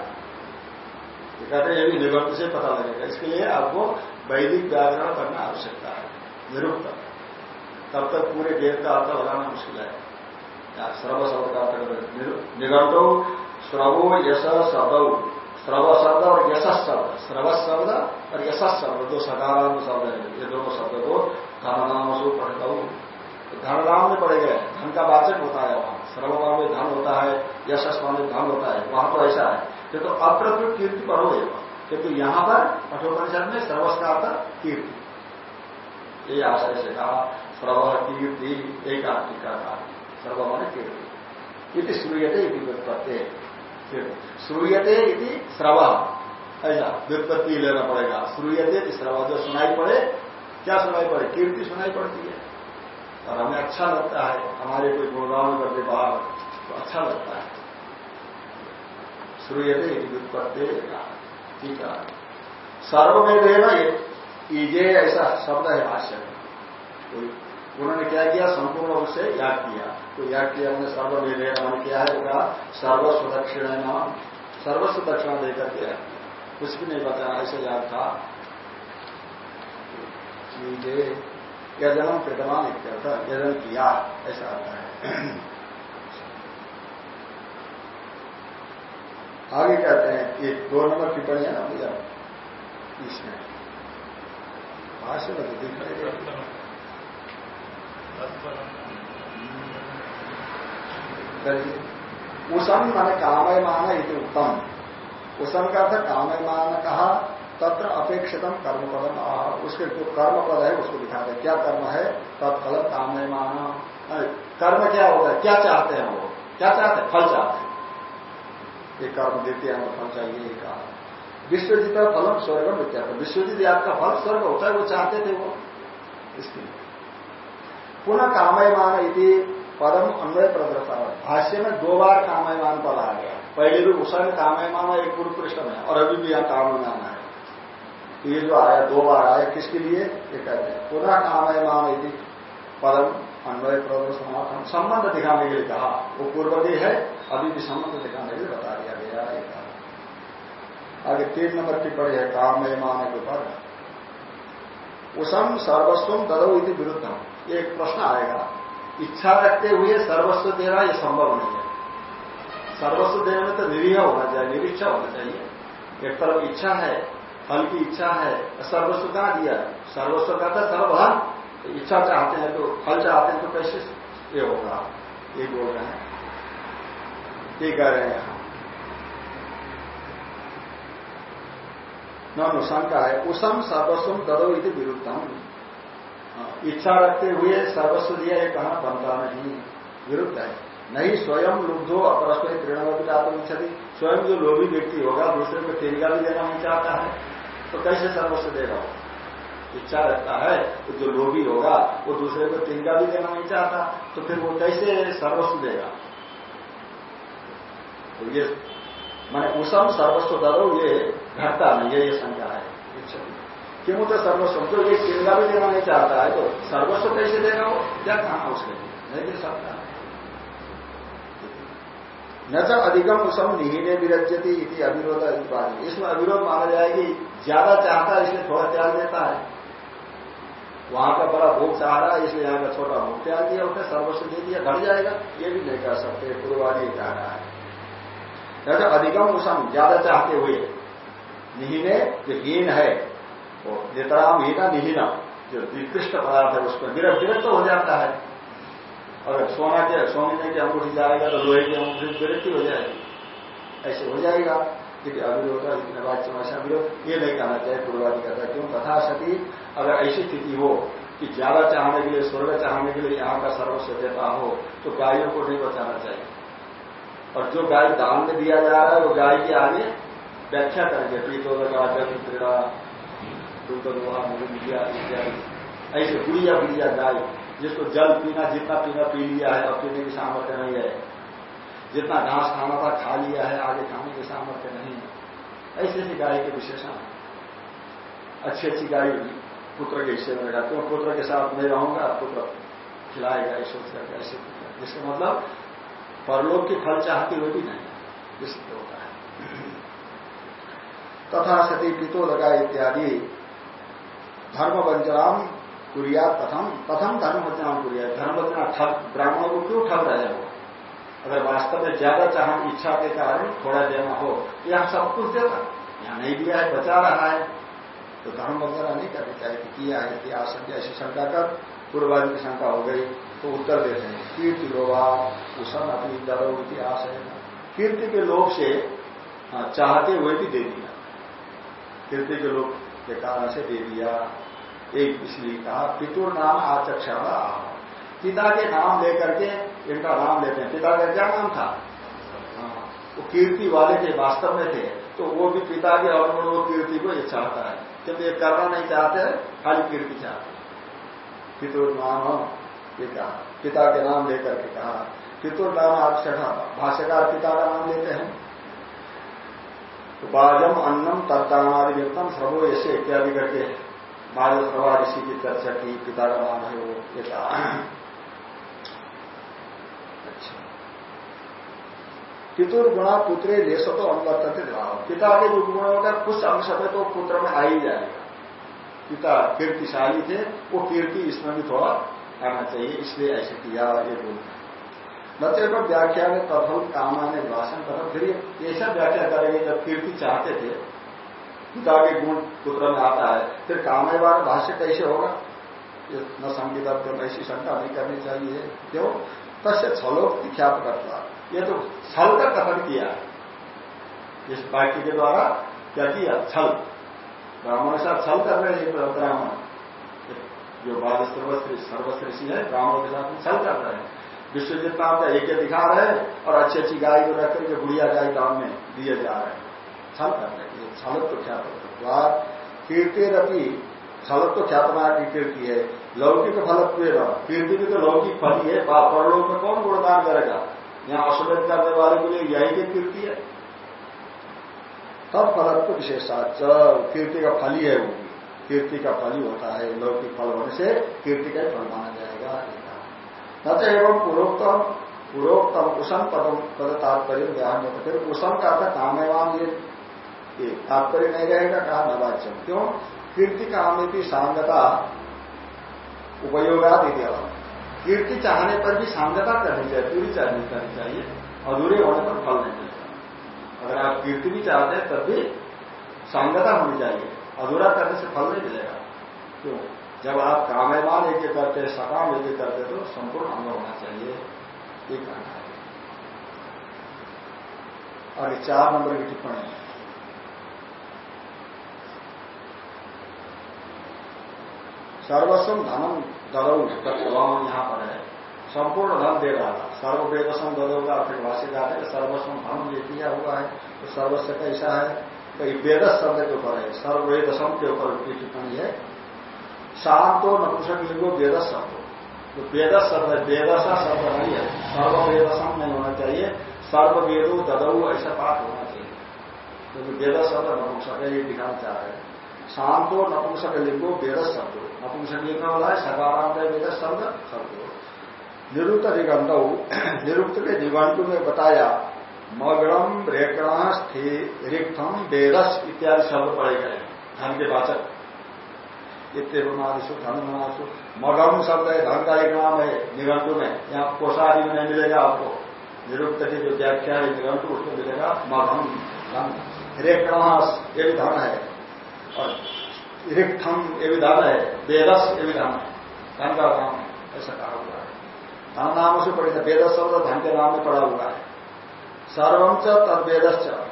कहते हैं, ये भी निरुक्त से पता लगेगा। इसके लिए आपको वैदिक व्याकरण करना आवश्यकता है, निरुक्त। तब तक पूरे वेद का अर्थ लगाना मुश्किल है। श्रव शब्द का अर्थ निगंटो श्रवो यश शब्द। श्रव शब्द और यश शब्द। श्रव शब्द और यश शब्द, दो सकारात्मक शब्द है। ये दोनों शब्द को धननाम धननाम में पड़े गए। धन का वाचक होता है वहाँ। श्रव में धन होता है यशस में धन होता है। वहाँ तो ऐसा है। ये तो अत्र तो कीर्ति पर हो किंतु यहाँ पर कठोपनिषद में सर्वस्कार था कीर्ति। ये आशय से कहा, सर्व कीर्ति एक आत्मिक का कहा सर्व मान कीर्ति। इति सूर्यते व्युत्पत्ति। श्रूयते इति श्रव। ऐसा। व्युत्पत्ति लेना पड़ेगा। श्रूयते श्रव। जो सुनाई पड़े, क्या सुनाई पड़े? कीर्ति सुनाई पड़ती है। और हमें अच्छा लगता है, हमारे कोई गुणगान करते बाहर तो अच्छा लगता है। श्रूयते व्युत्पत्ति ठीक है। सर्वमेव ईजे ऐसा शब्द है भाष्य में। उन्होंने क्या किया? संपूर्ण रूप से याद किया। तो याद किया उन्होंने सर्वमेव मैंने क्या है उनका सर्वस्व दक्षिण नाम सर्वस्व दक्षिणा देकर के कुछ भी नहीं बताया ऐसे याद था। यजनम कृतवान इत्यर्थ यजन किया ऐसा आता है। आगे कहते हैं ये दो नंबर टिप्पणी है ना भैया? इसमें भाष्य में तो दिख रहे उषम माने कामय मान इति उत्तम। उषम का था कामय मान कहा तत्र अपेक्षितम कर्म पदम उसके जो कर्म पद है, उसको दिखाते क्या कर्म है? तत्फल कामय मान कर्म क्या होता है? क्या चाहते हैं वो? क्या चाहते हैं? फल चाहते हैं। ये कर्म देते हैं फल चाहिए, ये कहा विश्वजित फलम स्वर्गम विद्यार्थ विश्वजित आपका फल स्वर्ग होता है, वो चाहते थे वो। इसके पुनः कामयमान यदि पदम अन्वय प्रदर्शा भाष्य में दो बार कामयमान पद आ गया। पहले भी उषा में कामयमान एक पूर्व पृष्ठ में और अभी भी यहाँ कामयमान है। तो ये जो आया, दो बार आया, किसके लिए? ये कहते हैं। पुनः कामयमान यदि पदम अन्वय प्रदर्शन संबंध दिखाने के लिए कहा। वो पूर्व भी है, अभी भी संबंध दिखाने के लिए बता दिया गया एक आगे तीन नंबर टिप्पणी है काम में माने के ऊपर। उसम सर्वस्व ददो इति विरुद्ध एक प्रश्न आएगा। इच्छा रखते हुए सर्वस्व देना यह संभव नहीं है। सर्वस्व देने में तो निरीह होना चाहिए, निरीक्षा होना चाहिए। एक तरफ़ इच्छा है फल की इच्छा है सर्वस्व कहा दिया। सर्वस्व का था सर्वधन इच्छा चाहते हैं तो फल चाहते हैं तो कैसे ये होगा? ये बोल रहे हैं। ये कह रहे हैं। न शंका है उसम सर्वस्व ददो इति विरुद्धम हाँ, इच्छा रखते हुए सर्वस्व दिया ये कहना बनता नहीं। विरुद्ध है। नहीं स्वयं लुब्धो अपरस्पर प्रेरणा आत्मच्छति स्वयं जो लोभी व्यक्ति होगा दूसरे को तेरिका भी देना नहीं चाहता है। तो कैसे सर्वस्व देगा? वो इच्छा रखता है तो जो लोभी होगा वो दूसरे को तिनका भी देना नहीं चाहता तो फिर वो कैसे सर्वस्व देगा? तो ये मैंने उसम सर्वस्व दरो ये घटता नहीं ये संख्या है। क्यों तो सर्वस्व जो ये चिंता भी देना नहीं चाहता है तो सर्वस्व कैसे देगा वो? क्या कहा उसके लिए? नहीं दे सकता। न तो अधिकम उसम निहीने विरजती इति अविरोध इसमें अविरोध माना जाएगी ज़्यादा चाहता है, इसलिए थोड़ा त्याग देता है। वहाँ का बड़ा भोग चाह रहा है, इसलिए यहाँ का छोटा भोग त्याग दिया, उसने सर्वस्व दे दिया घट जाएगा। ये भी नहीं कर सकते, पूर्वादी कह रहा है। कहते अधिकम उसम ज़्यादा चाहते हुए। निहीने जो हीन है, वो नितराम हीना निहीना जो निकृष्ट पदार्थ है, उसमें विरक्त विरक्त हो जाता है। अगर सोना के सोने की अंगूठी जाएगा तो लोहे की अंगूठी विरक्ति हो जाएगी। ऐसे हो जाएगा। क्योंकि अविरोध नवाच्य भाषा विरोध ये नहीं कहना चाहिए पूर्वादि कहता क्यों? तथा सती, अगर ऐसी स्थिति हो कि ज़्यादा चाहने के लिए, स्वर्ग चाहने के लिए यहाँ का सर्वस्व देता हो तो गायों को नहीं बचाना चाहिए। और जो गाय दान में दिया जा रहा है, वो गाय के आगे व्याख्या करेंगे। प्रीतो लगा जल क्रीड़ा दूध लोहा दिया इत्यादि। ऐसे बुढ़िया बुढ़िया गाय। जिसको जल पीना, जितना पीना पी लिया है और पीने की सामर्थ्य नहीं है। जितना घास खाना था, खा लिया है, आगे खाने की सामर्थ्य नहीं है। ऐसी ऐसी गाय के विशेषण। अच्छी अच्छी गाय पुत्र के हिस्से में रहते पुत्र के साथ मैं रहूँगा पुत्र खिलाएगा ऐसे ऐसे जिसका मतलब परलोक की फल चाहती हुई भी नहीं। इसलिए होता है। तथा सती पितो लगा इत्यादि। धर्म वंचनाम कुरिया प्रथम प्रथम धर्म वंचनाम कुरिया। धर्म वंचना ठग ब्राह्मणों को क्यों ठग रहे हो? अगर वास्तव में ज़्यादा चाह इच्छा के कारण थोड़ा देना हो तो यहाँ सब कुछ देता। यहाँ नहीं दिया है बचा रहा है। तो धर्म वगैरह नहीं करनी चाहिए किया है कि आशंका ऐसी शंका कर। पूर्वादि की शंका हो गई तो उत्तर देते हैं। कीर्ति लोभा उषण अपनी डरो इतिहास है। कीर्ति के लोग से हाँ, चाहते हुए भी दे दिया। कीर्ति के लोग के कारण से दे दिया। एक इसलिए कहा पितुर नाम आचक्षण पिता के नाम लेकर के इनका नाम लेते हैं। पिता का क्या नाम था? हाँ, वो कीर्ति वाले के वास्तव में थे। तो वो भी पिता के अनुगुण वो कीर्ति को ये चाहता है। किंतु ये करना नहीं चाहते खाली कीर्ति चाहते पितुर नाम ये कहा पिता के नाम लेकर के कहा पितुर नाम आक्षठा भाष्यकार पिता का नाम लेते हैं। तो बाजम अन्नम तत्तानादि व्यक्तम सर्वो ऐसे इत्यादि करके। सभा ऋषि की चर्चा की पिता का नाम है वो पिता पितुर गुणा पुत्रे लेस तो अनुवर्तित भाव। पिता के जो गुणों का कुछ अंश में तो पुत्र में आ ही जाएगा। पिता कीर्तिशाली थे, वो कीर्ति इसमें भी थोड़ा आना चाहिए, इसलिए ऐसे किया ये बोलते न तो व्याख्या में तथल कामा ने भाषण कर फिर ऐसा व्याख्या करेंगे जब कीर्ति चाहते थे पिता के गुण पुत्र में आता है, फिर कामयवान भाष्य कैसे होगा? न संगीता ऐसी शंका नहीं करनी चाहिए। क्यों? तस्य छलोक्ति ख्यात करता। ये तो छल का कथन किया। इस वाक्य के द्वारा क्या किया? छल। ब्राह्मण के साथ छल कर रहे हैं ब्राह्मण। जो बाल सर्वश्रेषी है, ब्राह्मणों के साथ छल कर रहे हैं। विश्वजित नाम का एक दिखा रहे हैं और अच्छी अच्छी गाय को रख करके बुढ़िया गाय गाँव में दिए जा रहे हैं। छल कर रहे हैं छलत तो ख्यात कीर्ति रवि छलत तो ख्यातना की कीर्ति है लौकिक फलत्व कीर्ति भी तो लौकिक फल ही है। परलोक में कौन गुणदान करेगा। यहाँ अश्वेत करने वाले के लिए यही की कीर्ति है। तब फलत्व विशेषाच कीर्ति का फल ही है वो कीर्ति का फल ही होता है। लौकिक फल होने से कीर्ति का ही फल माना जाएगा। न तो एवं पूर्वोत्तम पूर्वोत्तम कुशम पदम पद तात्पर्य व्याहन होता फिर कुशम का अर्थ कामेवान ये। तात्पर्य नहीं रहेगा, कहा नवाच्यम क्यों? कीर्ति काम में भी सांगता उपयोगात इतिहास कीर्ति चाहने पर भी सांगता करनी चाहिए, पूरी चाहनी करनी चाहिए, अधूरे होने पर फल नहीं मिलता। अगर आप कीर्ति भी चाहते हैं, तब भी सांगता होनी चाहिए, अधूरा करने से फल नहीं मिलेगा। क्यों? जब आप कामयमान एक करते हैं, सकाम एक करते तो संपूर्ण अंग होना चाहिए ये कहना है और चार नंबर की टिप्पणी सर्वस्व धनम दलऊ तत्सभाव यहाँ पर है। संपूर्ण धन दे रहा था। सर्ववेदसम दलो का अर्थ भाष्यकार है। सर्वस्व धन ये दिया हुआ है तो सर्वस्व कैसा है। तो वेदस शब्द के ऊपर है। सर्ववेदसम के ऊपर की टिप्पणी है। शांतो नपुंसक लिंगो वेदस शब्द तो वेदस शब्द वेदसा शब्द नहीं है। सर्ववेदसम नहीं होना चाहिए। सर्ववेदो ददऊ ऐसा पाठ होना चाहिए। क्योंकि वेदस शब्द नपुंसक ये दिखाना चाह रहे हैं? शांतो नपुंसक लिंगो वेद शब्द नपुंसक लिंग वाला है सकारांत वेद शब्द शब्द निरुक्त निगंध निरुक्त के निगंटु में बताया मगड़म रेकण रिक्थम वेदस इत्यादि शब्द पढ़े गए धन के वाचक। इत्यमादिशु धन मनाशु मगम शब्द है, धन का एक नाम है निगंटु में। यहाँ कोषादि में नहीं मिलेगा आपको। निरुक्त की जो व्याख्या है निगंटु उसमें मिलेगा मगम धन। रेकण, ये धन है। और रिक्थम ये विधान है। वेदस ये विधान। है धन का नाम ऐसा कहा हुआ है। धन नाम से पढ़े वेदस शब्द धन के नाम में पड़ा हुआ है। सर्वम तद वेदश्च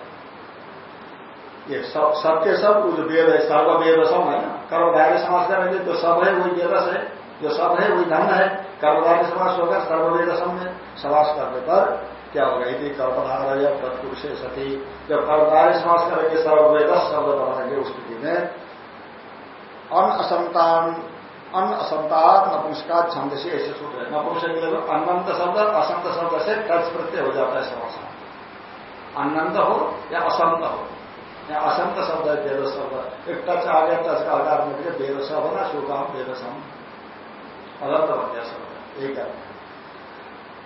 ये सब सबके सब वो जो वेद है सर्व वेद है ना? कर्मधारी समाज करेंगे जो सब है, वही वेदस है। जो सब है, वही धन है। कर्मधारी समाज होगा सर्ववेद सम में समाज करने पर क्या होगा यदि कर्मधार या तत्पुरुष सती। जब कर्मधारी समाज करेंगे सर्ववेद शब्द बनाएँगे उस स्थिति में अन असंतान अन असंतात नपुंसका छंद से ऐसे सूत्र है। नपुंसक लिए अनंत शब्द, असंत शब्द से टच प्रत्यय हो जाता है समास अनंत हो या असंत हो? या असंत शब्द है, वेद शब्द एक टच आ गया, टच का आधार में वेद शब्द ना शोकाम वेद सम अनंत बन गया शब्द। एक है।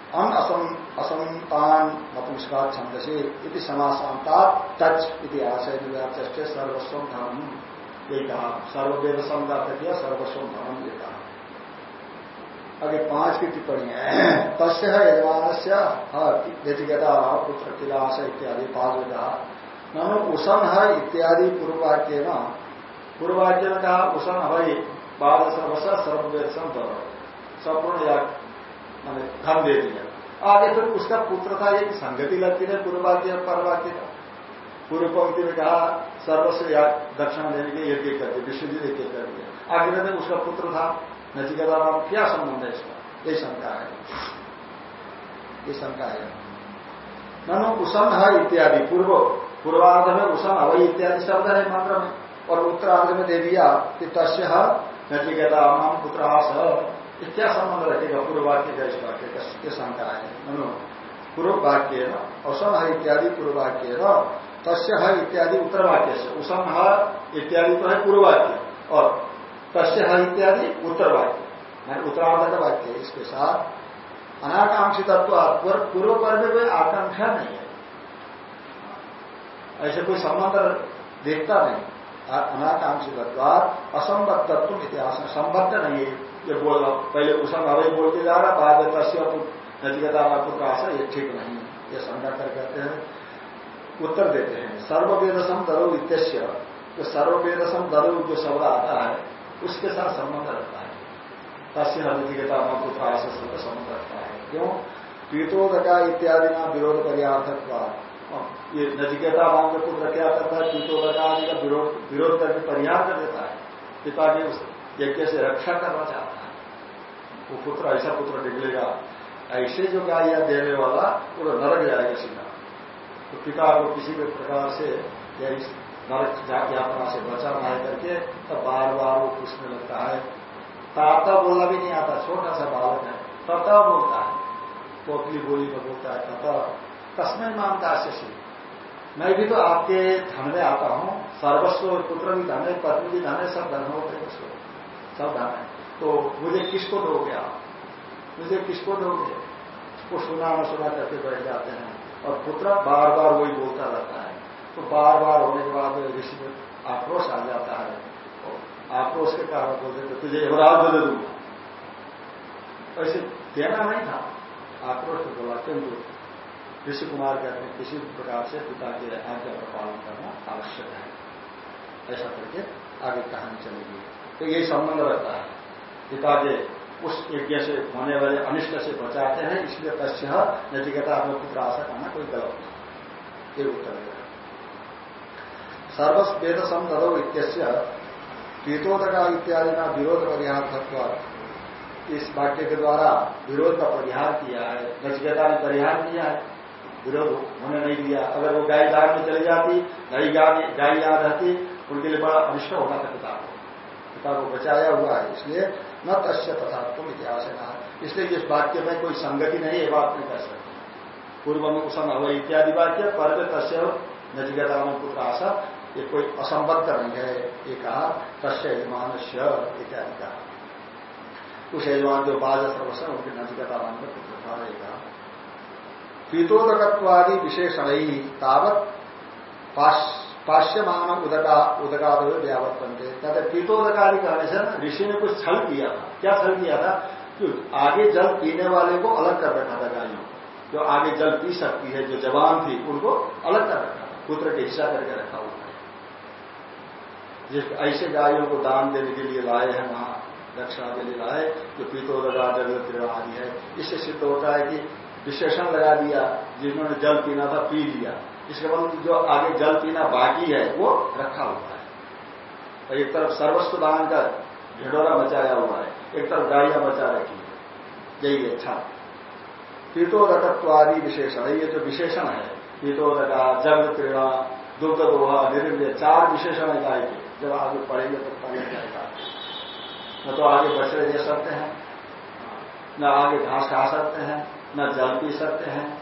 अन असम असंतान नपुंसका छंद से इति समासांता टच इति आशय निव्याचे सर्वस्व धर्म ये कहा सर्ववेद सम का किया सर्वस्व धर्म ये कहा आगे पाँच की टिप्पणी है। तस्य यजमान से व्यक्तिगता पुत्र किलाश इत्यादि पाँच कहा ननु उषण है इत्यादि पूर्ववाक्य न पूर्ववाक्य में कहा उषण है बाद सर्वसा सर्ववेदन संपूर्ण धन दे दिया। आगे फिर उसका पुत्र था, एक संगति लगती है पूर्ववाक्य, परवाक्य। का पूर्व पंक्ति में कहा, सर्वस्व या दक्षिण देने के एक एक करके विश्वजित एक एक कर दिया। आगे में उसका पुत्र था, नचिकेता नाम, क्या संबंध है इसका? ये शंका है। ये शंका है। ननु उषण है इत्यादि, पूर्व, पूर्वार्ध में उषण अवय इत्यादि शब्द है मंत्र में। और उत्तरार्ध में दे दिया कि तस्य नचिकेता माम पुत्रास क्या संबंध रखेगा पूर्व वाक्य का इस वाक्य का शंका है मनो पूर्व वाक्य औषण है इत्यादि पूर्व वाक्य तस्य है इत्यादि उत्तर वाक्य से है इत्यादि तो है पूर्व वाक्य और तस्य है इत्यादि उत्तर वाक्य उत्तरार्ध का वाक्य इसके साथ अनाकांक्षी तत्व पूर्व पर में कोई आकांक्षा नहीं है ऐसे कोई संबंध देखता नहीं अनाकांक्षी तत्वार असंबद्ध तत्व इतिहास संबद्ध नहीं है ये बोल पहले उषम अवय बोलते जा रहा, बाद में तस्य नचिकता पुत्र आशा ये ठीक नहीं ये शंका कर कहते हैं। उत्तर देते हैं। सर्ववेदसम दरो इत्यस्य। जो सर्ववेदसम दरो जो शब्द आता है, उसके साथ संबंध रखता है। तस्य नचिकता पुत्र आशा शब्द संबंध रखता है। क्यों? पीतोदका इत्यादि ना विरोध पर्यार्थत्व। ये नचिकेता नाम का पुत्र क्या करता है, पीतोदका आदि का विरोध करके परिहार कर देता है। पिता की उस यज्ञ से रक्षा करना चाहता है? वो पुत्र, ऐसा पुत्र निकलेगा ऐसे जो गाय देने वाला, वो नरक जाएगा सीधा। तो पिता को किसी भी प्रकार से या इस नरक यात्रा से बचाना है करके, तब बार बार वो पूछने लगता है। ताता बोलना भी नहीं आता छोटा सा बालक है। तता बोलता है। पोतली बोली में बोलता है, तता तस्में मानता से मैं भी तो आपके धन में आता हूँ। सर्वस्व पुत्र भी धन है, पत्नी भी धन है, सब धन होते हैं सब धन है? तो मुझे किसको दोगे आप? मुझे किसको दोगे उसको सुना न सुना करके बैठ जाते हैं। और पुत्र बार बार वही बोलता रहता है। तो बार बार होने के बाद ऋषि में आक्रोश आ जाता है। तो आक्रोश के कारण बोलते तो तुझे युवराज दे दूँगा। ऐसे देना नहीं था। आक्रोश को बोला किंतु ऋषि कुमार कहते हैं, किसी प्रकार से पिता के आज्ञा का पालन करना आवश्यक है। ऐसा करके आगे कहानी चलेगी। तो यही संबंध रहता है। पिता के उस यज्ञ से होने वाले अनिष्ट से बचाते हैं, इसलिए तस्य नचिकता अपने पुत्र आशा करना कोई गलत नहीं। ये उत्तर है। सर्वस्व वेद संदो इत्यस्य पीतोदका इत्यादि का विरोध परिहार इस वाक्य के द्वारा विरोध का परिहार किया है नचिकेता ने परिहार किया है। विरोध होने नहीं दिया। अगर वो गाय दाग में चली जाती, गाय गाय याद रहती, उनके लिए बड़ा अनिष्ट होना था पिता को पिता को बचाया हुआ है, इसलिए न तस्य तथा तुम इतिहास। है कहा इसलिए इस वाक्य में कोई संगति नहीं है बात नहीं कर सकते। पूर्व में कुसम अवय इत्यादि वाक्य, पर तस्य नचिकेता में पुत्र आशा, ये कोई असंबद्ध नहीं है, ये कहा, तस्य यजमान इत्यादि कहा। उस यजमान जो बाज सर्वस्व उनके नचिकेता नाम का पुत्र था ये कहा। पीतोदकत्वादि विशेषण ही तावत पाश्यमान उदका उदकाद व्यावत बनते कहते पीतोदकादि कहने से ऋषि ने कुछ छल किया था। क्या छल किया था? कि आगे जल पीने वाले को अलग कर रखा था गायों जो आगे जल पी सकती है, जो जवान थी, उनको अलग कर रखा पुत्र के हिस्सा करके रखा हुआ है जिस ऐसे गायों को दान देने के लिए लाए हैं वहाँ दक्षिणा के लिए लाए जो पीतोदका जल आदि है, इससे सिद्ध होता है कि विशेषण लगा दिया, जिन्होंने जल पीना था, पी लिया। इसके मतलब जो आगे जल पीना बाकी है, वो रखा हुआ है। और एक तरफ़ सर्वस्व दान का ढिडोरा मचाया हुआ है, एक तरफ़ गाड़ियाँ बचा रखी है। यही अच्छा पीतोदकत्वादि विशेषण, ये जो विशेषण है, पीतोदका जग पीड़ा दुग्ध दोहा निरिंद चार विशेषण है गाय के। जब आगे पढ़ेंगे तो पढ़ने जाएगा न तो आगे बछड़े दे सकते हैं, न आगे घास खा सकते हैं, न जल पी सकते हैं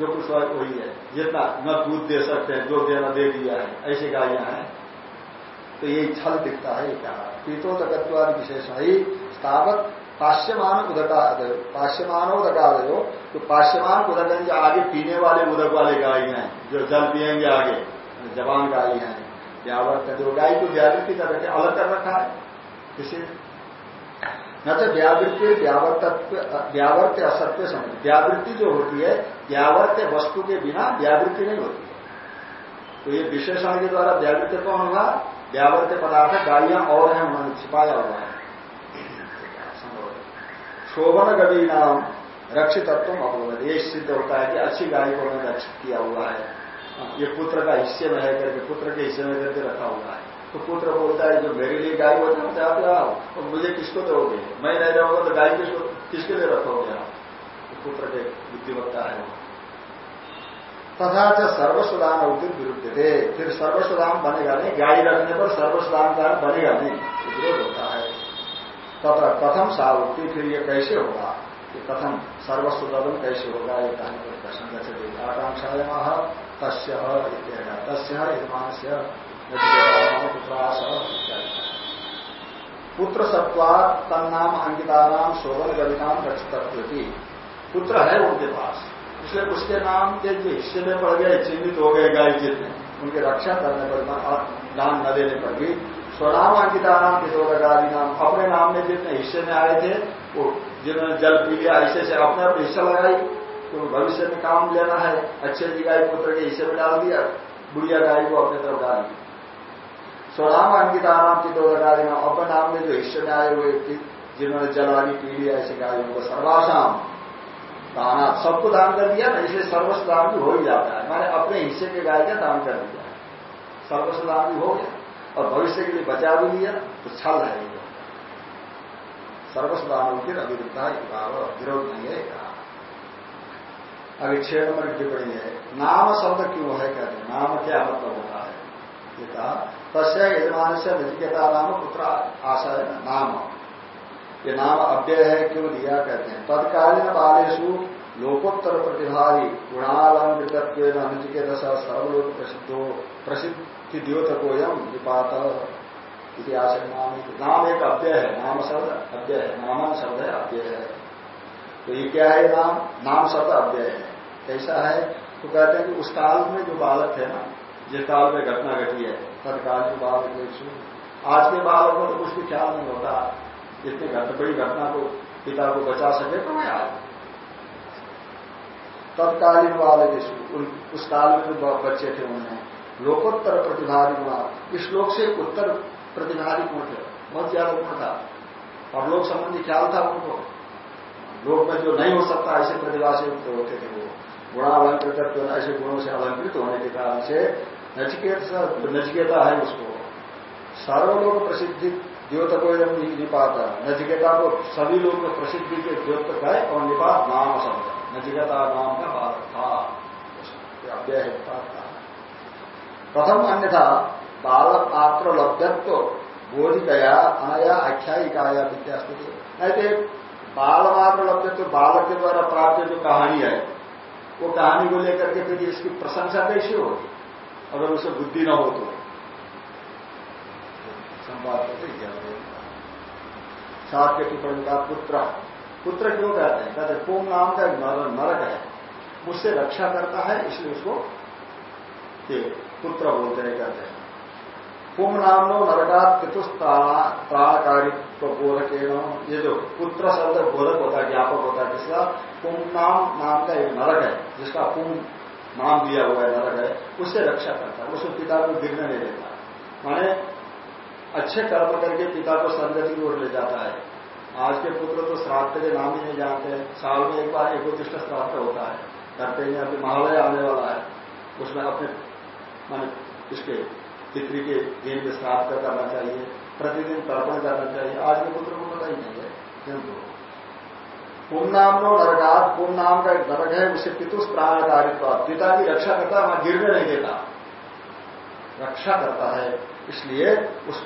जो कुछ वही है, जितना न दूध दे सकते हैं, जो देना दे दिया है, ऐसी गायियाँ हैं। तो ये छल दिखता है क्या पीतो पीतोदकत्वाद विशेषण ही स्थावत पाश्यमान उदका पाश्यमान उदकादयो तो पाश्यमान उदक जो आगे पीने वाले उदक वाले गाय हैं, जो जल पिएँगे आगे जवान गाय हैं। व्यावर्त जो गाय को व्यावृत्ति कर रखे अलग कर रखा है। किसी न तो व्यावृत्ति व्यावर्त असत्य समझ। व्यावृत्ति जो होती है व्यावर्त वस्तु के बिना व्यावृत्ति नहीं होती है। तो ये विशेषण के द्वारा व्यावृत्ति कौन हुआ व्यावर्त पदार्थ गाड़ियाँ और हैं, उन्होंने छिपाया हुआ है। शोभन गवी नाम रक्षितत्व अवगत ये सिद्ध होता है कि अच्छी गाय को उन्होंने रक्षित किया हुआ है, ये पुत्र का हिस्से में है करके, पुत्र के हिस्से में करके रखा हुआ है। तो पुत्र बोलता है, जो मेरे लिए गाय है चाहते आओ और मुझे किसको दोगे? मैं नहीं रहूँगा तो गाय किसको, किसके लिए रखोगे आप? तो पुत्र के बुद्धिमत्ता है तथा च सर्वस्वदान उदित विरुद्ध थे फिर सर्वस्वदान बनेगा नहीं, गाय रखने पर सर्वस्वदान का बनेगा नहीं विरोध होता है। तथा प्रथम सावृत्ति फिर ये कैसे होगा? कि कथम सर्वस्वदन कैसे होगा? ये कहने पर प्रसंग से आकांक्षा तस्य तस्य से पुत्र सत्वा तन्नाम अंकितानाम शोभन गविनाम रक्षित पुत्र है उनके पास। इसलिए उसके नाम के जो हिस्से में पड़ गए चिन्हित हो गए गाय जितने, उनकी रक्षा करने पर दान न देने पर भी। स्वनाम अंकिता नाम पितोदगादि नाम अपने नाम में जितने हिस्से में आए थे, वो जिन्होंने जल पी लिया, ऐसे से अपने अपने हिस्सा लगाई तो भविष्य में काम लेना है। अच्छे जी गाय पुत्र के हिस्से में डाल दिया, बुढ़िया गाय को अपने तरफ़ डाल दी स्वनाम अंकिता नाम पितोदगादि नाम अपने नाम में जो हिस्से में आए हुए जिन्होंने जल आदि पी ऐसे गायों को सर्वासाम दाना सबको दान कर दिया ना इसलिए सर्वस्व दान भी हो ही जाता है। मैंने अपने हिस्से के गाय का दान कर दिया। सर्वस्व दान भी हो गया। और भविष्य के लिए बचा भी लिया तो छल है ये सर्वस्वान की अविरुद्धा भाव विरोध नहीं है अभी छह नंबर टिप्पणी है। नाम शब्द क्यों है कहते नाम क्या मतलब होता ये कहा तस्या यजमान से नचिकेता नाम पुत्र आशा है नाम। ये नाम अव्यय है, क्यों दिया कहते हैं? तत्कालीन बालेशु लोकोत्तर प्रतिभारी गुणालंकृत नचिकेत सर्वलोक प्रसिद्धो प्रसिद्ध द्योतकोयम निपात इतिहास नाम। नाम एक अव्यय है, नाम शब्द अव्यय है, नामन शब्द है, अव्यय है। तो ये क्या है नाम? नाम शब्द अव्यय है। कैसा है? तो कहते हैं कि उस काल में जो बालक है ना जिस काल में घटना घटी है, तत्काल जो बालक आज के बालक को तो कुछ भी ख्याल नहीं होता। इतनी बड़ी घटना को पिता को बचा सके तो मैं आज। तत्कालीन वाले उस काल में जो बच्चे थे उन्हें लोकोत्तर प्रतिभारी गुण इस लोक से उत्तर प्रतिभारी गुण थे? बहुत ज़्यादा गुण था। और लोक संबंधी ख्याल था उनको। लोक में जो नहीं हो सकता, ऐसे प्रतिभा से होते थे वो। गुणालंकृत, ऐसे गुणों से अलंकृत होने के कारण से नचिकेत नचिकेता है उसको। सर्वलोक प्रसिद्धि द्योतको निपात है। नचिकेता को सभी लोग में प्रसिद्धि के द्योतक है और निपात नाम शब्द नचिकेता नाम का बालक था। अव्यय है प्रथम अन्यथा, बालक मात्र लभ्यत्व बोधिकया अनया आख्यायिकाया विद्यास्तुति नहीं तो बाल मात्र लब्धत्व बालक के द्वारा प्राप्त जो कहानी है, वो कहानी को लेकर के फिर इसकी प्रशंसा कैसी होगी? अगर उसे बुद्धि ना हो तो। संवाद करते सात के टिप्पणी का पुत्र। पुत्र क्यों कहते हैं? कहते कुम नाम का नरक है मुझसे रक्षा करता है, इसलिए उसको ये पुत्र बोलते हैं, कहते हैं। कुंभ नाम नो नरकात प्राणकारी बोधक ये जो पुत्र शब्द बोधक होता है, ज्ञापक होता है जिसका कुंभ नाम नाम का एक नरक है जिसका कुंभ नाम दिया हुआ है नरक है, उससे रक्षा करता है, उसको पिता को गिरने नहीं देता। माने, अच्छे कर्म करके पिता को संगति की ओर ले जाता है। आज के पुत्र तो श्राद्ध के नाम ही नहीं जानते, साल में एक बार एक श्राद्ध होता है। करते ही अभी महालय आने वाला है। उसमें अपने, मान, इसके पितृ के दिन में श्राद्ध करना चाहिए, प्रतिदिन तर्पण करना चाहिए। आज के पुत्र को पता ही नहीं है किंतु पुम नाम नो नरकात पुम नाम का एक नरक है, उसे पितुष प्राणकारित्व पिता की रक्षा करता है, वहाँ गिरने नहीं देता। रक्षा करता है, इसलिए उस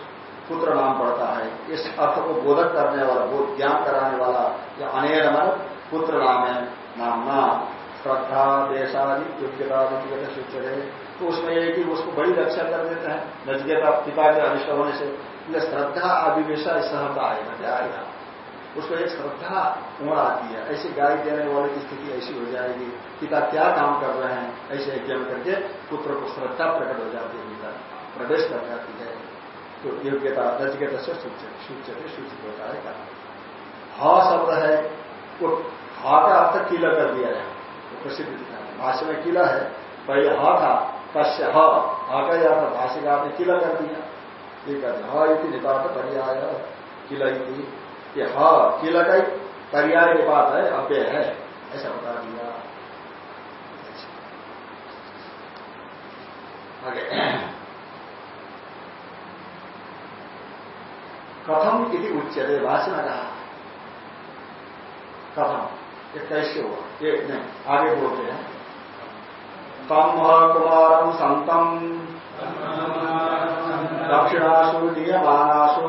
पुत्र नाम पड़ता है। इस अर्थ को बोधक करने वाला, बोध ज्ञान कराने वाला, या अनेर मन पुत्र नाम है, नामना। श्रद्धा, देशादि योग्यता सूचक है। तो उसमें यह कि उसको बड़ी रक्षा कर देते हैं। नचिकेता पिता के अनिष्ट होने से। श्रद्धा अभिवेशा सहता आएगा क्या आएगा उसको एक श्रद्धा उमड़ आती है। ऐसी गाय देने वाले की स्थिति ऐसी हो जाएगी। पिता क्या काम कर रहे हैं? ऐसे यज्ञ करके पुत्र को श्रद्धा प्रकट हो जाती है, पिता। प्रवेश कर जाती है। तो योग्यता नचिकेता से सूचित सूचित होता है क्या हा शब्द है, वो हा का अर्थ किला कर दिया है। वो प्रसिद्ध दिखा है। भाष्य में किला है, पहले हा था कश्य हा। का या था भाष्यकार ने किला कर दिया। ये कहते हा इति निपात पर्याय, किला ये हा किला का पर्याय निपात है अव्यय है। ऐसा बता दिया। आगे। कथम इति उच्चते भाष्य में कहा। कथम ये कैसे हुआ? ये नहीं आगे बोलते हैं। तम कुमारम संतम। दक्षिणासु नियमानासु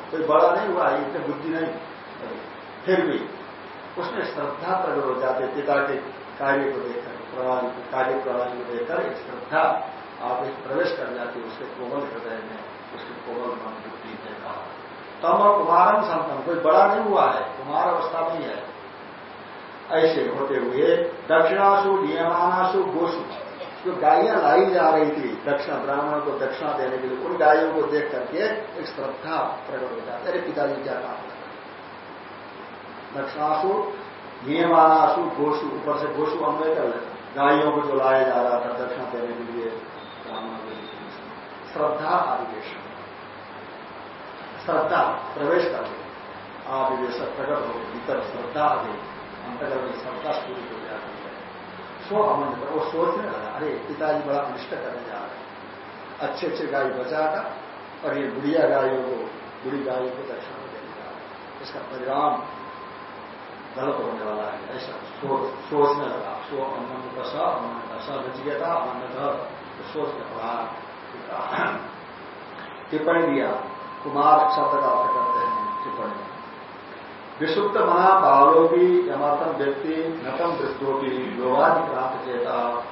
कोई बड़ा नहीं हुआ है इतने बुद्धि नहीं। फिर भी उसमें श्रद्धा प्रकट हो जाते, पिता के कार्य को देखकर, प्रणाली कार्य प्रणाली को देखकर एक श्रद्धा आप एक प्रवेश कर जाती उसके कोमल हृदय में, उसके कोमल मन बुद्धि ने कहा तम और कुमारम संतम कोई बड़ा नहीं हुआ है कुमार अवस्था में ही है। ऐसे होते हुए दक्षिणासु, नियमानासु, गोसु। जो गायियाँ लाई जा रही थी दक्षिणा ब्राह्मण को दक्षिणा देने के लिए, उन गायों को देख करके एक श्रद्धा प्रकट हो। जाती अरे पिताजी, क्या काम दक्षिणासु नियमानासु गोसु, ऊपर से घोषु अन्वय कर गायों को जो लाया जा रहा था दक्षिणा देने के लिए ब्राह्मण के। श्रद्धा आविवेश श्रद्धा प्रवेश कर गई आविवेश प्रकट हो भीतर श्रद्धा आ गई। अंतर्गत श्रद्धा स्पूरी हो है सो अमन वो सोचने लगा अरे पिताजी बड़ा अनिष्ट करने जा रहे हैं। अच्छे अच्छे गाय बचाकर और ये बुढ़िया गायों को, बुढ़ी गायों को दक्षिणा देने जा रहे इसका परिणाम गलत होने वाला है, ऐसा सोचने लगा। सो अमन दशा अमन दशा नचिकेता अमन तो सोचने पड़ा टिप्पणी दिया। कुमार शब्द का अर्थ करते हैं, टिप्पणी। विशुद्ध मना बालो भी यमातम व्यक्ति नतम वृद्धो भी लोवादि क्रांत चेता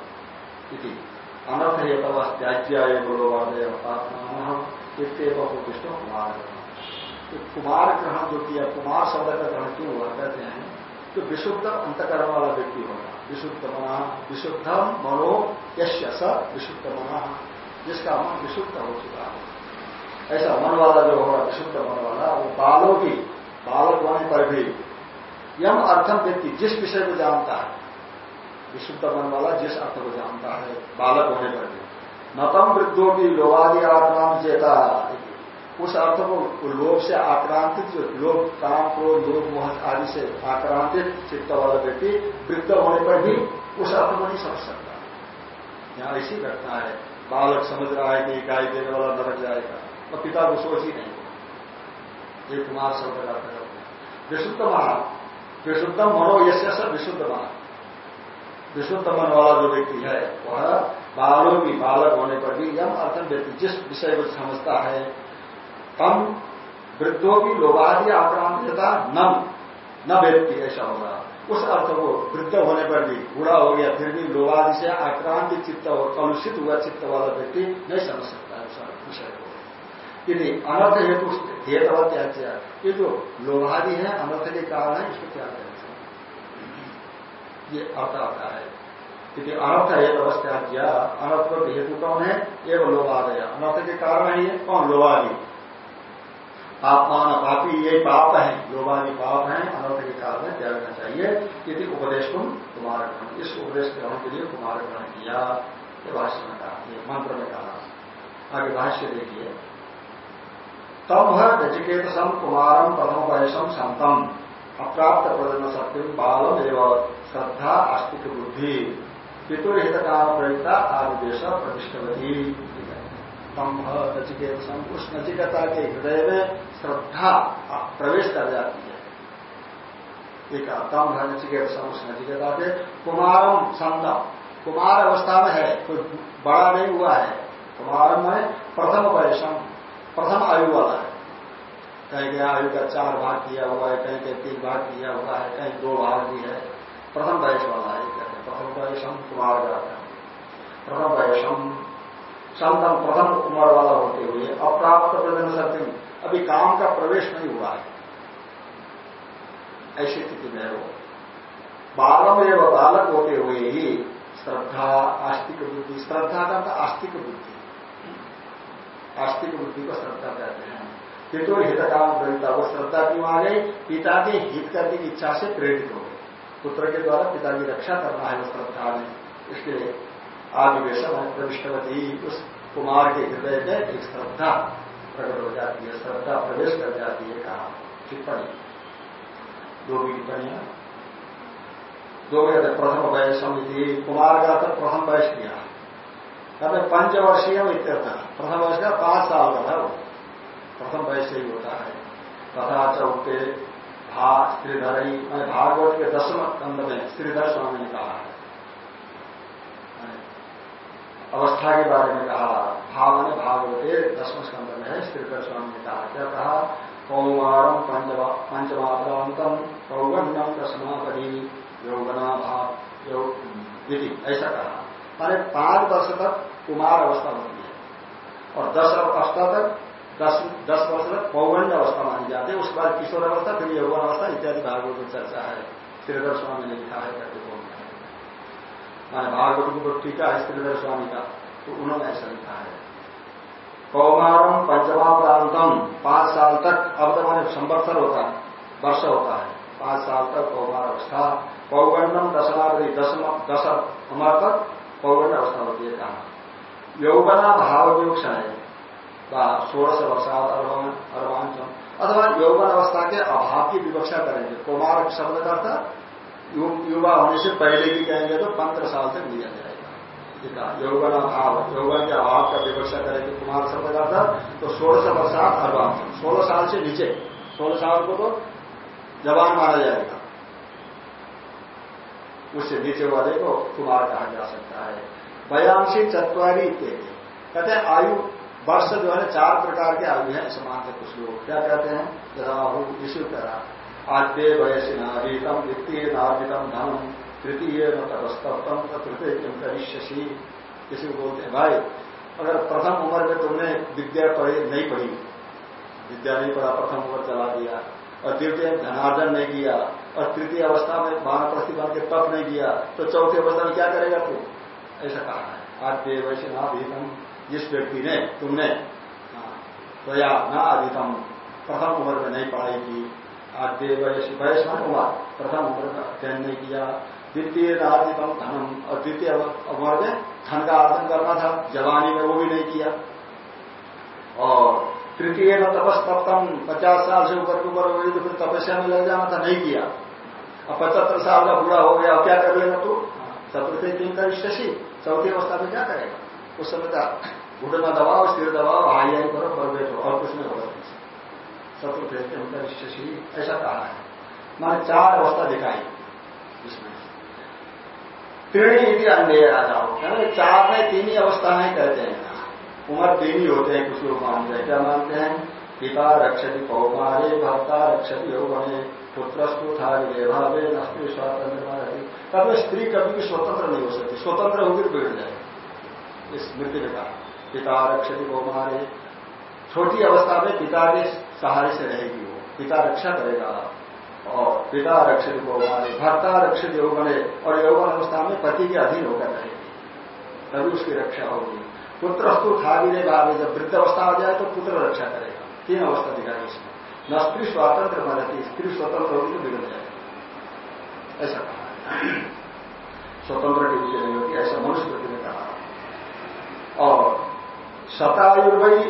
अनर्थ हेतव त्याज्याय लोवादय आत्मा इतव विष्णु कुमार कुमार ग्रहण जो किया, कुमार शब्द का ग्रहण क्यों हुआ कहते हैं? तो विशुद्ध अंतकरण वाला व्यक्ति होगा। विशुद्ध मना विशुद्धम मनो यश विशुद्ध मना, जिसका मन विशुद्ध हो चुका है। ऐसा मन वाला जो होगा, विशुद्ध मन वाला वो बालों की पर भी यम अर्थम व्यक्ति जिस विषय को जानता है, विशुद्ध मन वाला जिस अर्थ को जानता है, बालक होने पर भी। नतम वृद्धों की लोभादि आक्रांत चेता उस अर्थ को लोभ से आक्रांतित, जो लोभ, काम को लोभ मोह आदि से आक्रांतित चित्त वाला व्यक्ति वृद्ध होने पर भी उस अर्थ को नहीं समझ सकता। यहाँ ऐसी घटना है। बालक समझ रहा है कि गाय देने वाला नरक जाएगा। और पिता को सोच ही नहीं। ये कुमार शब्द का विशुद्ध मना विशुद्धम मनो यश विशुद्ध मना विशुद्ध मन वाला जो व्यक्ति है, वह बालों की बालक होने पर भी यम अर्थम व्यक्ति, जिस विषय को समझता है, तम वृद्धों की लोभादि आक्रांतता नम, न व्यक्ति ऐसा होगा उस अर्थ को वृद्ध होने पर भी, बूढ़ा हो गया, फिर भी लोभादि से आक्रांत चित्त और कलुषित हुआ चित्त वाला व्यक्ति नहीं समझ सकता। यदि अनर्थ हेतु हेतव त्याग ये जो लोभादि है अनर्थ के कारण है, इसको क्या। करें ये अर्थ आता है। क्योंकि अनर्थ है अवस्था किया अनर्थ हेतु कौन है? एवं लोभादय अनर्थ के कारण है ये कौन? लोभादि। पापमान पापी, ये पाप है, लोभादि पाप है अनर्थ के कारण है त्यागना चाहिए। यदि उपदेश तुम कुमार ग्रहण इस उपदेश ग्रहण के लिए कुमार ग्रहण किया भाष्य में कहा मंत्र में कहा। आगे भाष्य देखिए। तम नचिकेत सम कुमारम प्रथम वयसम संतम अप्राप्त प्रजन सत्यम बालम एवं श्रद्धा आस्तिक बुद्धि। पितुरहित काम प्रयुक्ता आदिदेश प्रतिष्ठवती। तम नचिकेत सम उस नचिकता के हृदय में श्रद्धा प्रवेश कर जाती है। एक तम नचिकेत सम उस नचिकता के कुमारम संतम कुमार अवस्था में है, कोई बड़ा नहीं हुआ है। कुमारम में प्रथम वयसम प्रथम आयु वाला है। कहीं कहीं आयु का चार भाग किया हुआ है, कहीं कहीं तीन भाग किया हुआ है, कहीं दो भाग भी है। प्रथम वयस वाला है कहते प्रथम वयसम कुमार जाता है। प्रथम वयसम संतम प्रथम उम्र वाला होते हुए अप्राप्त प्रजन सत्य अभी काम का प्रवेश नहीं हुआ है। ऐसी स्थिति में वो बालम एवं बालक होते हुए ही श्रद्धा, आस्तिक बुद्धि। श्रद्धा का आस्तिक बुद्धि। आस्तिक बुद्धि को श्रद्धा कहते हैं। पितु हित काम प्रेरिता वो श्रद्धा क्यों आ गई? पिता के हित करने की इच्छा से प्रेरित हो गए। पुत्र के द्वारा पिता की रक्षा करना है श्रद्धा में। इसके लिए आदिवेशन है, प्रविष्टवती, उस कुमार के हृदय में एक श्रद्धा प्रकट हो जाती है, श्रद्धा प्रवेश कर जाती है, कहा। टिप्पणी। दो भी टिप्पणियाँ। दो कहते प्रथम वयस समिति, कुमार का तो प्रथम वयस किया। कहते पंचवर्षीय इत्यर्थ प्रथम वर्ष का पाँच साल का था वो। प्रथम वयस ही होता है। तथा चौथे भा श्रीधर भागवत के दसम कंद में श्रीधर स्वामी ने कहा है। अवस्था के बारे में कहा भाव ने भागवते दसम स्कंद में है, श्रीधर स्वामी ने कहा। क्या कहा? कौमारम पंचमात्रांतम कौगण्यम दसमापदी योगना भाव योग ऐसा कहा। माने पाँच वर्ष तक कुमार अवस्था होती है। और दस अवस्था तक, दस दस वर्ष तक पौगंड अवस्था मानी जाती है। उसके बाद किशोर अवस्था, फिर यौवन अवस्था, इत्यादि भागवत की चर्चा है। श्रीधर स्वामी ने लिखा है हैं। माने भागवत को टीका है श्रीधर स्वामी का तो उन्होंने ऐसा लिखा है। कौमारम पंचमा प्रांतम पाँच साल तक, अब तो माने संवत्सर होता है, वर्ष होता है। पाँच साल तक कौमार अवस्था पौगंडम दशमावधि दस अमर तक पौगंड अवस्था होती है कहा यौवना भाव विवक्ष है षोड़श वर्षात अर्वांचम अथवा यौवन अवस्था के अभाव की विवक्षा करेंगे। कुमार शब्द का अर्थ युवा होने से पहले भी कहेंगे तो पंद्रह साल तक लिया जाएगा। ठीक है? यौवन अभाव, यौवन के अभाव का विवक्षा करेंगे कुमार शब्द का अर्थ तो षोड़श वर्षात अर्वांचम सोलह साल से नीचे, सोलह साल को तो जवान माना जाएगा। उससे नीचे वाले को कुमार कहा जा सकता है। बयांशी चतवारी इत्यादि। कहते हैं, आयु वर्ष जो है, चार प्रकार के आयु है, समान से कुछ लोग। क्या कहते हैं? राहु यशु करा आद्य वयसी नारीतम द्वितीय नार्जितम धनम, तृतीय न तपस्तम तृतीय किम करिष्यसी। किसी को बोलते हैं, भाई, अगर प्रथम उम्र में तुमने विद्या पढ़ी, नहीं पढ़ी, विद्या नहीं पढ़ा, प्रथम उम्र चला दिया। और द्वितीय धनार्जन नहीं किया, और तृतीय अवस्था में बानप्रस्थि बन के तप नहीं किया तो चौथी अवस्था में क्या करेगा तू? ऐसा कहा है। आद्य ना नाभितम जिस व्यक्ति ने, तुमने तो या न अधितम प्रथम उम्र में नहीं पढ़ाई की। आद्य वयस वयस उम्र, प्रथम उम्र में अध्ययन नहीं किया। द्वितीय आदितम धनम, और द्वितीय उम्र में धन का अर्जन करना था, जवानी में वो भी नहीं किया। और तृतीय में तपस्तप्तम पचास साल से ऊपर की ऊपर गई तो फिर तपस्या में लग जाना था, नहीं किया। अब पचहत्तर साल का बुरा हो गया, अब क्या कर लेगा तू? चतुर्थ दिन का शशि चौथी अवस्था में क्या करेगा? उस समय का घुटना दबाओ सिर दबाव, हाई हाई करो पर बैठो, और कुछ नहीं होगा। चतुर्थ उनका शशि ऐसा कहा है। मैंने चार अवस्था दिखाई। इसमें तीन यदि अन्य राजाओं चार में तीन ही अवस्था में कहते हैं। उम्र ही होते हैं, कुछ लोग मानते हैं। क्या मानते हैं? पिता रक्षति पौमारे भक्ता रक्षति यौवने, पुत्रस्तु था भावे नस्त्री स्वातंत्र कभी स्त्री कभी भी स्वतंत्र नहीं हो सकती। स्वतंत्र होगी तो बिगड़ जाए इस मृत्यु ने कहा। पिता रक्षति पौमारे छोटी अवस्था में पिता के सहारे से रहेगी वो। पिता रक्षा करेगा। और पिता रक्षित को मारे भर्ता रक्षित यौवने और यौवन अवस्था में पति के अधीन होकर रहेगी। तभी उसकी रक्षा होगी। पुत्रस्तु नहीं भावे। जब वृद्ध अवस्था आ जाए तो पुत्र रक्षा करेगा। तीन अवस्था दिखाई इसमें। न स्त्री स्वातंत्र बनती, स्त्री स्वतंत्र होगी तो बिगड़ जाएगी। ऐसा कहा। स्वतंत्र की विजय नहीं होती, ऐसा मनुष्य प्रति ने कहा। और शतायुर्वई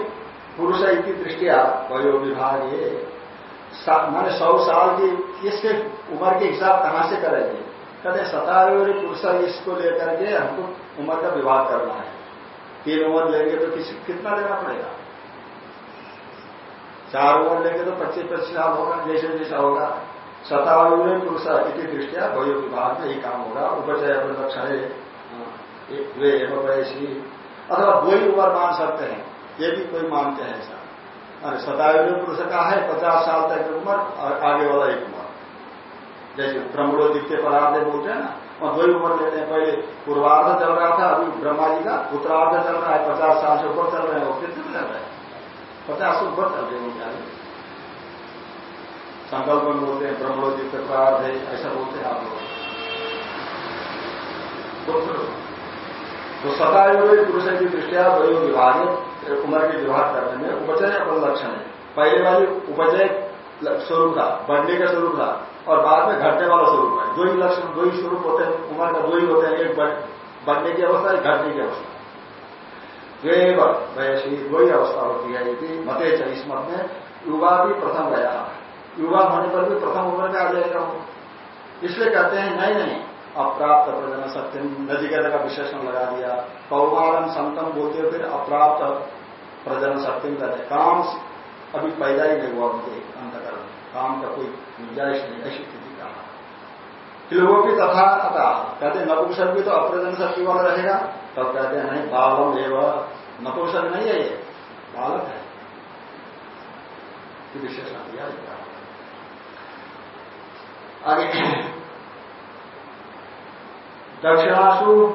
पुरुष की दृष्टिया वयो विभाग ये माने सौ साल की, इसके उम्र के हिसाब कहाँ से करेंगे? कहते शतायुर्वई पुरुष इसको लेकर के हमको उम्र का विभाग करना है। तीन ओवर लेंगे तो किसी, कितना लेना पड़ेगा? चार ओवर लेंगे तो पच्चीस पच्चीस साल होगा, जैसे जैसा होगा। शतावय पुरुष इति दृष्टिया वयो विभाग में ही काम होगा। उपचय लक्षण वे एवं वैसी अथवा दो ही उम्र मान सकते हैं, ये भी कोई मानते हैं ऐसा। अरे शतावय पुरुष का है, पचास साल तक की उम्र, और आगे वाला एक उम्र। जैसे द्वितीय पदार्थ बोलते हैं ना और दो ही उम्र लेते हैं। पहले पूर्वार्ध चल रहा था, अभी ब्रह्मा जी का उत्तरार्ध चल रहा है, पचास साल से ऊपर चल रहे हैं वो कितने चल रहे हैं? पचास से ऊपर चल रहे हैं, क्या संकल्प में बोलते हैं ब्रह्मणोदित प्रार्थ है, ऐसा बोलते हैं आप लोग। तो सतायुग पुरुष की दृष्टिया वयो विभाग उम्र के विभाग करने में उपचय अपन लक्षण है। पहले वाली उपचय स्वरूप था बढ़ने का स्वरूप था, और बाद में घटने वाला स्वरूप है दो ही लक्षण दो ही स्वरूप होते हैं, उम्र का दो ही होते हैं, एक बढ़ने की अवस्था, एक घटने की अवस्था। द्वेव वैसी दो ही अवस्था होती है यदि मते इस मत में युवा भी प्रथम गया। युवा होने पर भी प्रथम उम्र में आ जाएगा वो। इसलिए कहते हैं, नहीं नहीं, अप्राप्त प्रजन सत्यम, नजिकेत का विशेषण लगा दिया। कौमारम संतम बोलते फिर अप्राप्त प्रजन सत्यम कहते काम अभी पैदा ही नहीं हुआ, उनके अंतकरण काम का कोई गुंजाइश नहीं, ऐसी स्थिति कहा त्रिलोक की तथा अतः कहते नपुंसक भी तो अप्रजन शक्ति वाला रहेगा तब कहते हैं, नहीं बालम एवं, नपुंसक नहीं है ये। बालक है। विशेषण दिया आगे। दक्षिणासु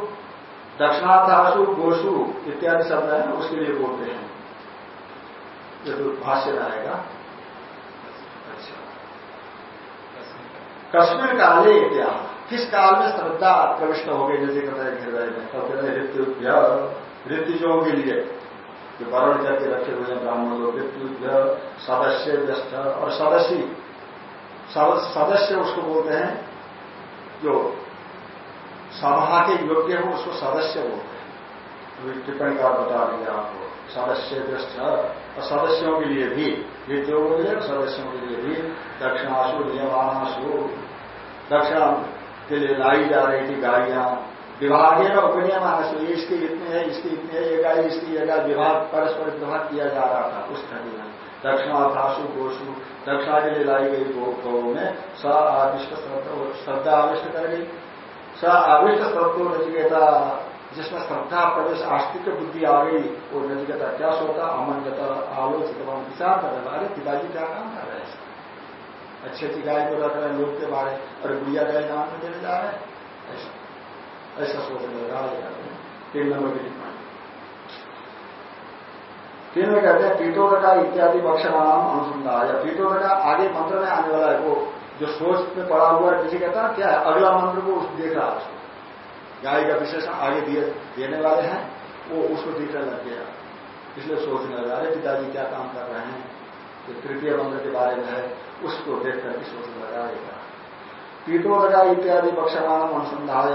दक्षिणाथासु गोसु इत्यादि शब्द है, उसके लिए बोलते हैं। ये तो भाष्य आएगा। कश्मीर काले क्या? किस काल में श्रद्धा प्रविष्ट हो गई? जैसे कहते हैं हृदय में। तब कहते हैं ऋतु ऋतुजों के लिए। जो वर्ण करके रखे हुए हैं ब्राह्मण लोग ऋतु सदस्य व्यस्त और सदस्य सदस्य उसको बोलते हैं, जो सभा के योग्य हो, उसको सदस्य बोलते हैं। टिप्पणी का बता देंगे आपको। सदस्य व्यस्त और सदस्यों के लिए भी ऋतुओं के लिए सदस्यों के लिए भी दक्षिणाशु नियमानासु दक्षिणा के लिए लाई जा रही थी गाड़ियाँ। विभाग है उपनियमानसु इसकी इतनी है, इसकी इतनी है, ये गाड़ी, इसकी ये विभाग, परस्पर विभाग किया जा रहा था उस घड़ी में। दक्षिणाथासु गोशु, दक्षिणा के लिए लाई गई गौ में स आविष्ट श्रद्धा आविष्ट कर गई। स आविष्ट श्रद्धो नचिकेता जिसमें श्रद्धा, प्रवेश, आस्तिक बुद्धि आ गई, वो नचिकेता क्या सोता, अमंगता, आलोचित विचार कर रहे अरे पिताजी क्या काम कर रहे हैं अच्छी अच्छी गाय को रख रहे हैं लोग के बारे, और गुड़िया गाय नाम में देने जा रहे हैं। ऐसा ऐसा सोचने लगा तीन नंबर की टिप्पणी। तीन में कहते हैं पीटोदका इत्यादि नाम अनुसंधान या पीटोदका आगे मंत्र में आने वाला है वो, जो सोच में पड़ा हुआ है, किसी कहता है? क्या है? अगला मंत्र को उस देख रहा उसको। गाय का विशेषण आगे दिए, देने वाले हैं, वो उसको दिखने लग गया। इसलिए सोचने लगा, अरे पिताजी, क्या काम कर रहे हैं? जो तृतीय मंत्र के बारे में है, उसको देख करके सोचने लगाएगा पीटोदका इत्यादि बक्षमान अनुसंधाय।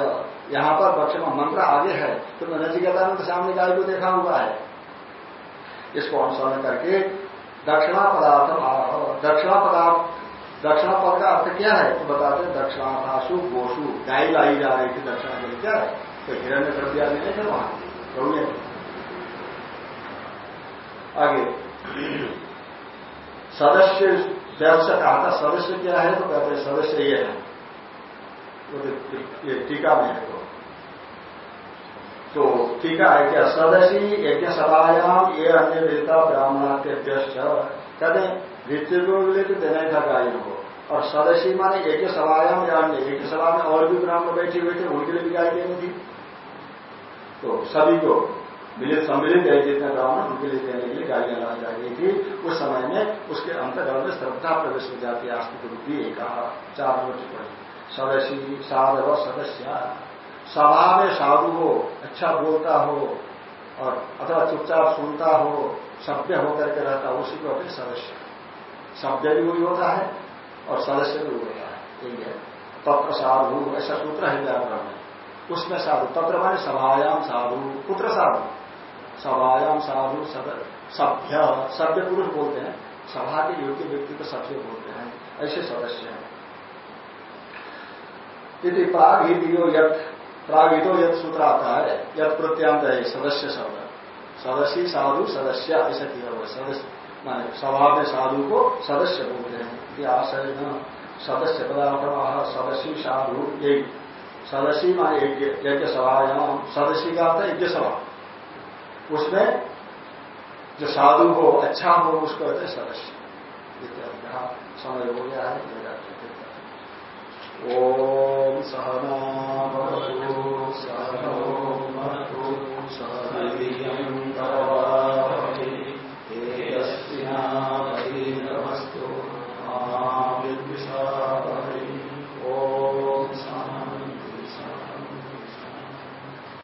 यहाँ पर बक्षमा मंत्र आगे है तो नचिकेता में तो सामने गाय को देखा हुआ है। इसको अनुसरण करके दक्षिणा पदार्थ दक्षिणा पदार्थ दक्षिणा पद का अर्थ क्या है? तो बताते हैं दक्षिणाथासु गोसु गाय लाई जा रही थी दक्षिणा के लिए क्या है? तो हिरण्य द्रव्य आदि नहीं थे वहाँ आगे, सदस्य व्यवसाय, कहा था, सदस्य क्या है? तो कहते हैं, सदस्य ये है। तो ये टीका में है तो। तो टीका है क्या? सदस्य यज्ञ सभायाम, ये अन्य विदिता ब्राह्मणात्यभ्यस्त कहते ऋतु के तो देना था गायन को और सदस्य माने यज्ञ सभायाम अन्य यज्ञ सभा में और भी ब्राह्मण बैठे हुए थे, उनके लिए भी गाय देनी थी। तो सभी को मिलित, सम्मिलित है जितने ब्राह्मण, उनके लिए देने के लिए लाई जा रही थी। उस समय में उसके अंतर्गत में श्रद्धा प्रवेश हो जाती है, आस्तिक रूपी कहा चार नंबर टिप्पणी सदस्य, साधव, सदस्य, सभा में साधु हो अच्छा बोलता हो, और अथवा चुपचाप सुनता हो, सभ्य होकर के रहता हो, उसी को अपने सदस्य सभ्य भी वही होता है और सदस्य भी होता है। यही है? तत्र साधु, ऐसा सूत्र है व्याकरण में उसमें साधु तत्र माने सभायाम साधु, पुत्र साधु। सभायाम साधु सभ्य सभ्य पुरुष बोलते हैं। सभा के योग्य व्यक्ति को सभ्य बोलते हैं। ऐसे सदस्य हैं। यदि प्राग हितो यथ प्राग हितो यथ सूत्र आता है। यथ प्रत्यांत है, सदस्य शब्द। सदस्य साधु सदस्य, ऐसा किया हुआ सदस्य। माने सभा में साधु को सदस्य बोलते हैं। ये आशय न? सदस्य पदार्थ सदस्य साधु यही सदस्य माने यज्ञ सभायाम सदस्य का अर्थ यज्ञ सभा। उसमें जो साधु हो अच्छा हो, उसको कहते हैं सदस्य। समय हो गया है ओम सहना सहनो